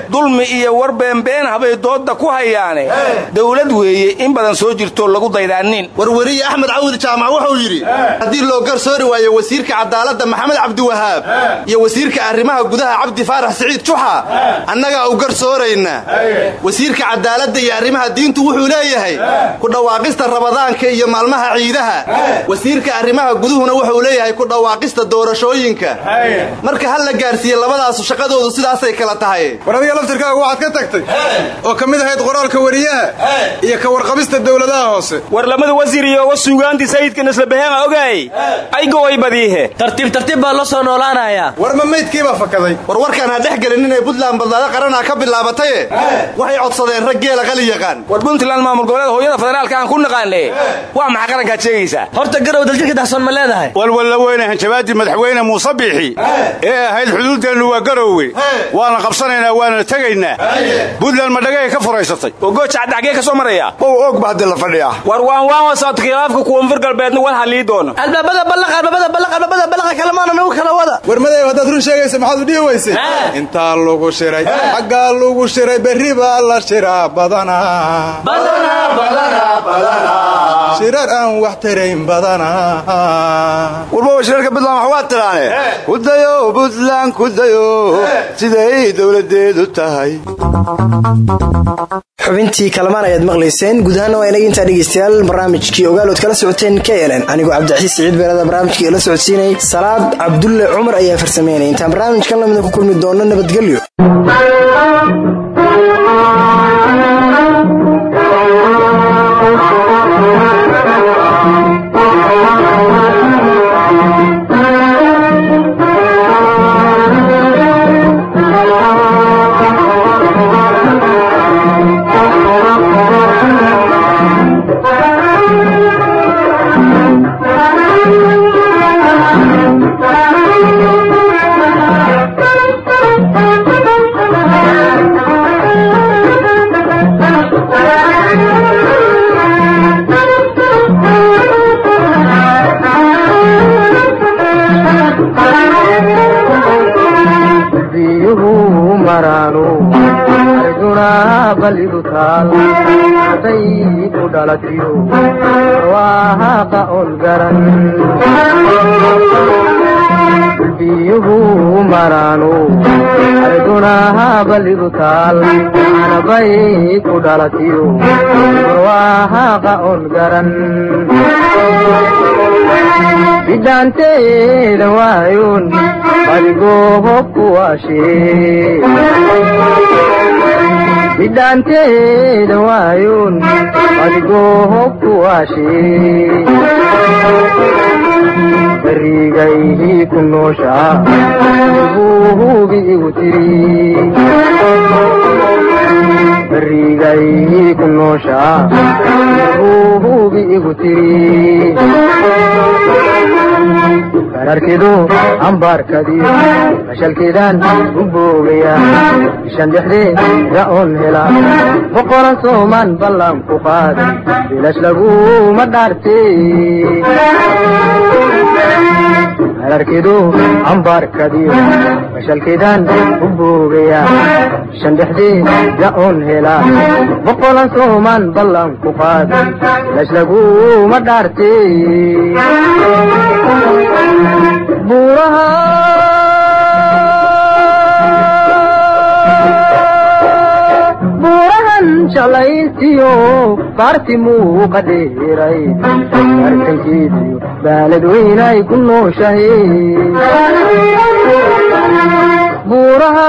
S17: Dulmi iyo war beenbeen habay doodda ku hayaane. Dowlad weeye in badan soo jirtoo lagu daydaanin
S14: warweriye axmed cawdi jaamac wuxuu yidhi haddii loo garsoori waayo wasiirka cadaaladda maxamed cabdiwahaab iyo wasiirka arrimaha gudaha cabdi faarax siciid juxa annagaa u garsooraynaa wasiirka cadaaladda iyo arrimaha diintu wuxuu leeyahay ku dhawaaqista rabadaanka iyo maalmaha ciidaha. Wasiirka arrimaha guduhuna wuxuu leeyahay ku dhawaaqista doorashooyinka. Marka hal la gaarsiiye labadaasu shaqadoodu sidaasay kala tahay.
S12: War adiga laftirkaaga waxaad ka tagtay? Oo ka mid ahayd qoraalka weriyaha iyo ka warqabista dowladaha hoose.
S17: War lamada wasiir iyo wasuugaanti sayidka naslabaheema ogaay? Aygoway badiihe.
S5: Tartiib tartiib baa loo soo noolaanayaa
S12: war ma maydkiibaa fakaday?
S14: War warkaan ha dhex gelin inay buntland badlaado qaranaa ka bilaabataye waxay codsadeen rag geela qali yaqaan.
S17: War puntland maamul goboleed hooyada federaalka aan ku naqaane waa maxa qarankaad sheegaysaa?
S5: Horta garow daljirka dahsoon ma leedahay.
S16: Walwalla weyne hanjabaadii madaxweyne muuse biixi. Ee ahayd xuduuddeennu waa garoowe waana qabsanaynaa waana tegaynaa. Buntland madhagay ka furaysatay.
S17: Oo gooja caddaxgee ka soo maraya?
S2: Ow og ba haddi la fadhiyaa.
S6: War waan waan wasaad khilaafka koonfur galbeedna war halii doono.
S5: Albaabada ballaq albaabada ballaq albaabada ballaqa kalemaana nagu kala wada.
S12: Warmaday haddaad run sheegaysa maxaad u dhihi weyse intaa lagu shiray xaggaa lagu shiray berri baa la shiraa badanaa shirar aan wax tarayn badanaa
S2: warba shirarka buntland wax waa tiraane. Kudayo buntland kudayo siday dowladeedu tahay.
S1: Xubintii kalamaan ayaad maqlayseen guud waa inaga intaa dhegeystayaal barnaamijkii ogaalood kala socoteen k ln anigoo cabdicasiis siciid beerada barnaamijka ila socodsiinay salaad cabdulle cumar ayaa farsameynay. Intaan barnaamijkan lamida ku kulmi doono nabadgelyo
S18: taal haday ku dhalatiyo waahaqa on garan biyuhu maraanu arduna balidu taal anabay ku dhalatiyo waahaqa on garan bidhaanteeda waayun adigoo hobku waashee bidhaanteeda waayun adigoo hobku waashee barigaydii ku nooshaa buu hubi igu tiri barigaydii ku nooshaa buu hubi igu tiri kararkidu ambaarkadiyo mashalkeedaan u boogaya bishan dhexdee ga-oon hela boqoran soomaan ballan ku qaad bilash laguma dhaarte kararkidu ambaarkadiyo mashalkeedaan u boogaya bishan dhexdee ga-oon hela boqoran soomaan ballan ku qaad bilash laguma dhaarte buuraha buurahan jalaysiyo baarti muuqa dheeray bartankeediyo baalad weynay ku nooshahe buuraha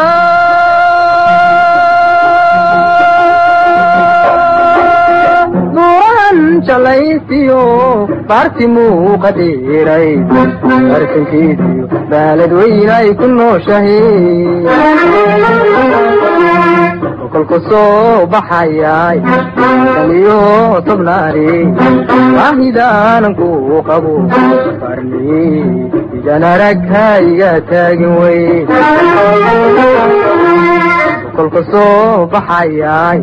S18: jalaysiyo baarti muuqa dheeray bartankeediyo baalad weynay ku nooshahe kolku soo baxayay taliyo tobnaari baahidaanan ku qabo farni idan aragtayga taagin wey kolku soo baxayay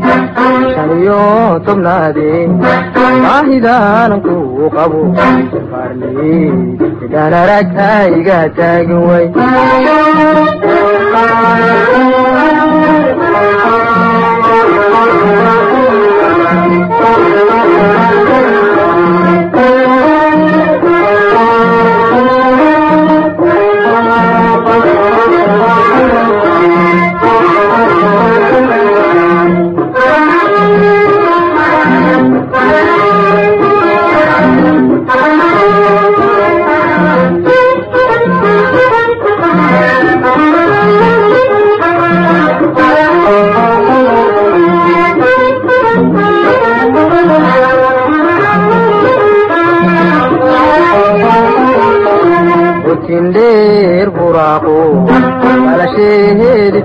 S18: taliyo tobnaadi baahidaanan ku qabo aragtayga taagin wey tindheer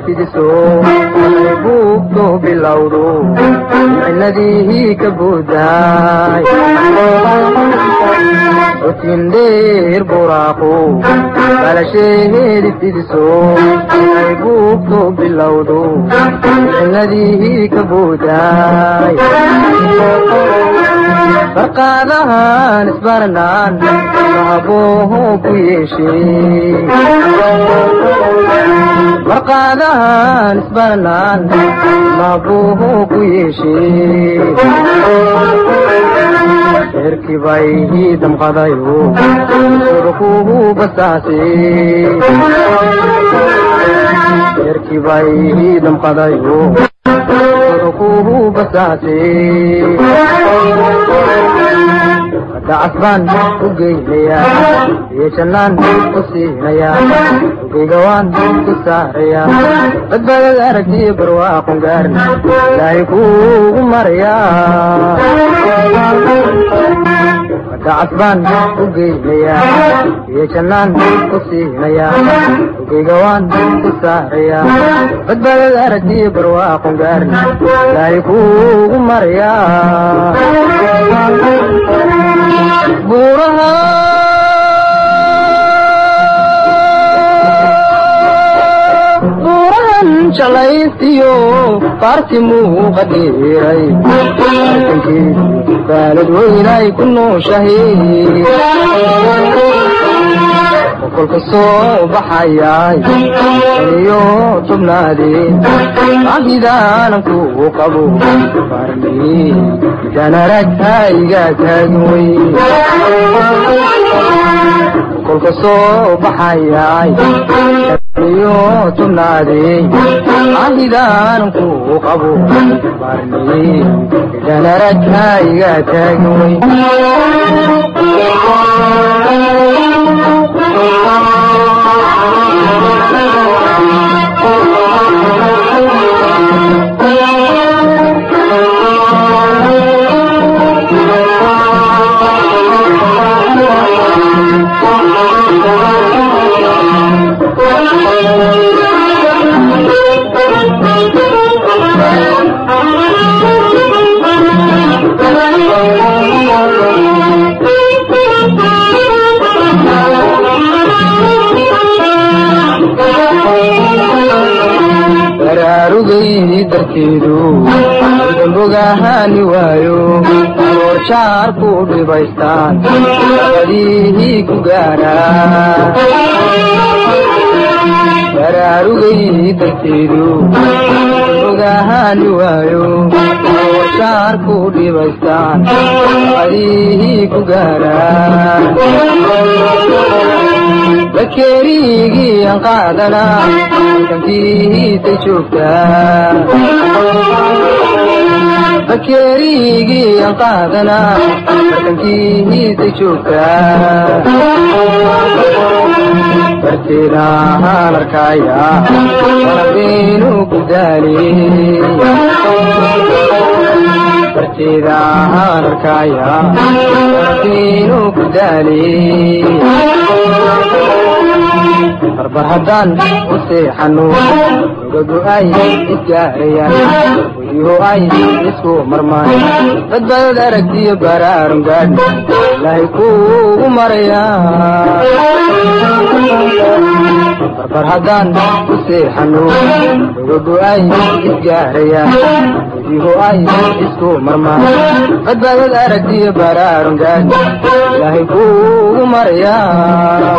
S18: fidiso buugto bilowdo micnadii ka buudaay mindheer buraaqu balasheedi ay buugto bilowdo mixnadii ka boodaay barqaadahan isbarnaan mahabooho ku yeeshee barqaadahan isbarnaan mahabooho ku yeeshee. Reerkii bay ii damqadayo surkuhu basaase reerkii bay ii damqadayo surkuhu basaase dacas baan u geynayaa iyo jannaan u siinayaa ogeyga waan ku saarayaa badbaadad aragtiyo barwaaqon gaarna ilaahay kuugu marayaa. Dacas baan u geynayaa iyo jannaan u siinayaa ogeyga waan ku saarayaa badbaadad aragtiyo barwaaqon gaarna ilaahay kuugu marayaa jalaystiyo qaarti muuqa dhiiray arkankeedii baalad weynay ku nooshahay kolka soo baxayay aniyo tubnaadeen baahidaanan ku qabo farmi midaan aragtayga taagin wey kolka soo baxayay aniyo tubnaadeen baahidaanan ku qabo aragtayga taagin wey baraarugayni darteedu dambogahaani waayo aboor jaar ku dhibaystaan labadihii ku gaadhaa baraarugayni darteedu dambogahaani waayo aboor jaar ku dhibaystaan labadihii ku gaadhaa bakeerigii aan qaadanaa kankiisa joogtaa bakeerigii aan qaadanaa kankiisa joogtaa barteeda haan arkaya walabeenu ku daale barteeda haan arkaya walabeenu ku daale barbar haddaan u seexano ogagu ay isgaarayaan weliho ay isku marmaan badbaadad aragtiyo baraarun gaadh ilaahay kuugu marayaa. Barbar haddaan u seexano ogagu ay isgaarayaan weliho ay isku marmaan badbaadad aragtiyo baraarun gaadh ilaahay kuugu marayaa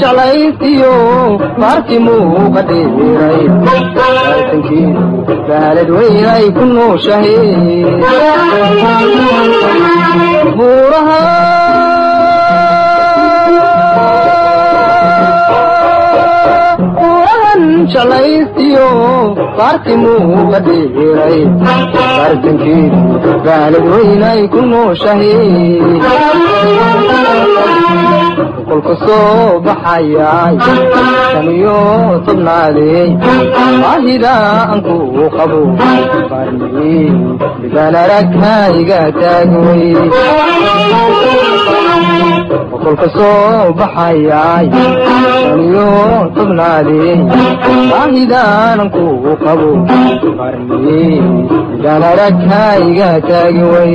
S18: jalaystiyo baarti muuqa dhiiray arkankeedu baalad weynay ku nooshahay buuraha jalaystiyo baarti muuqa dhiiray bartankeedu baalad weynay ku nooshahay kolka soo baxayay taniyo tobnaadey baahida aan ku qabo farmi midaan aragtayga taagway kolka soo baxayay shaniyo tobnaadey baahidaanan ku qabo qarniye idaan aragkayga taagi way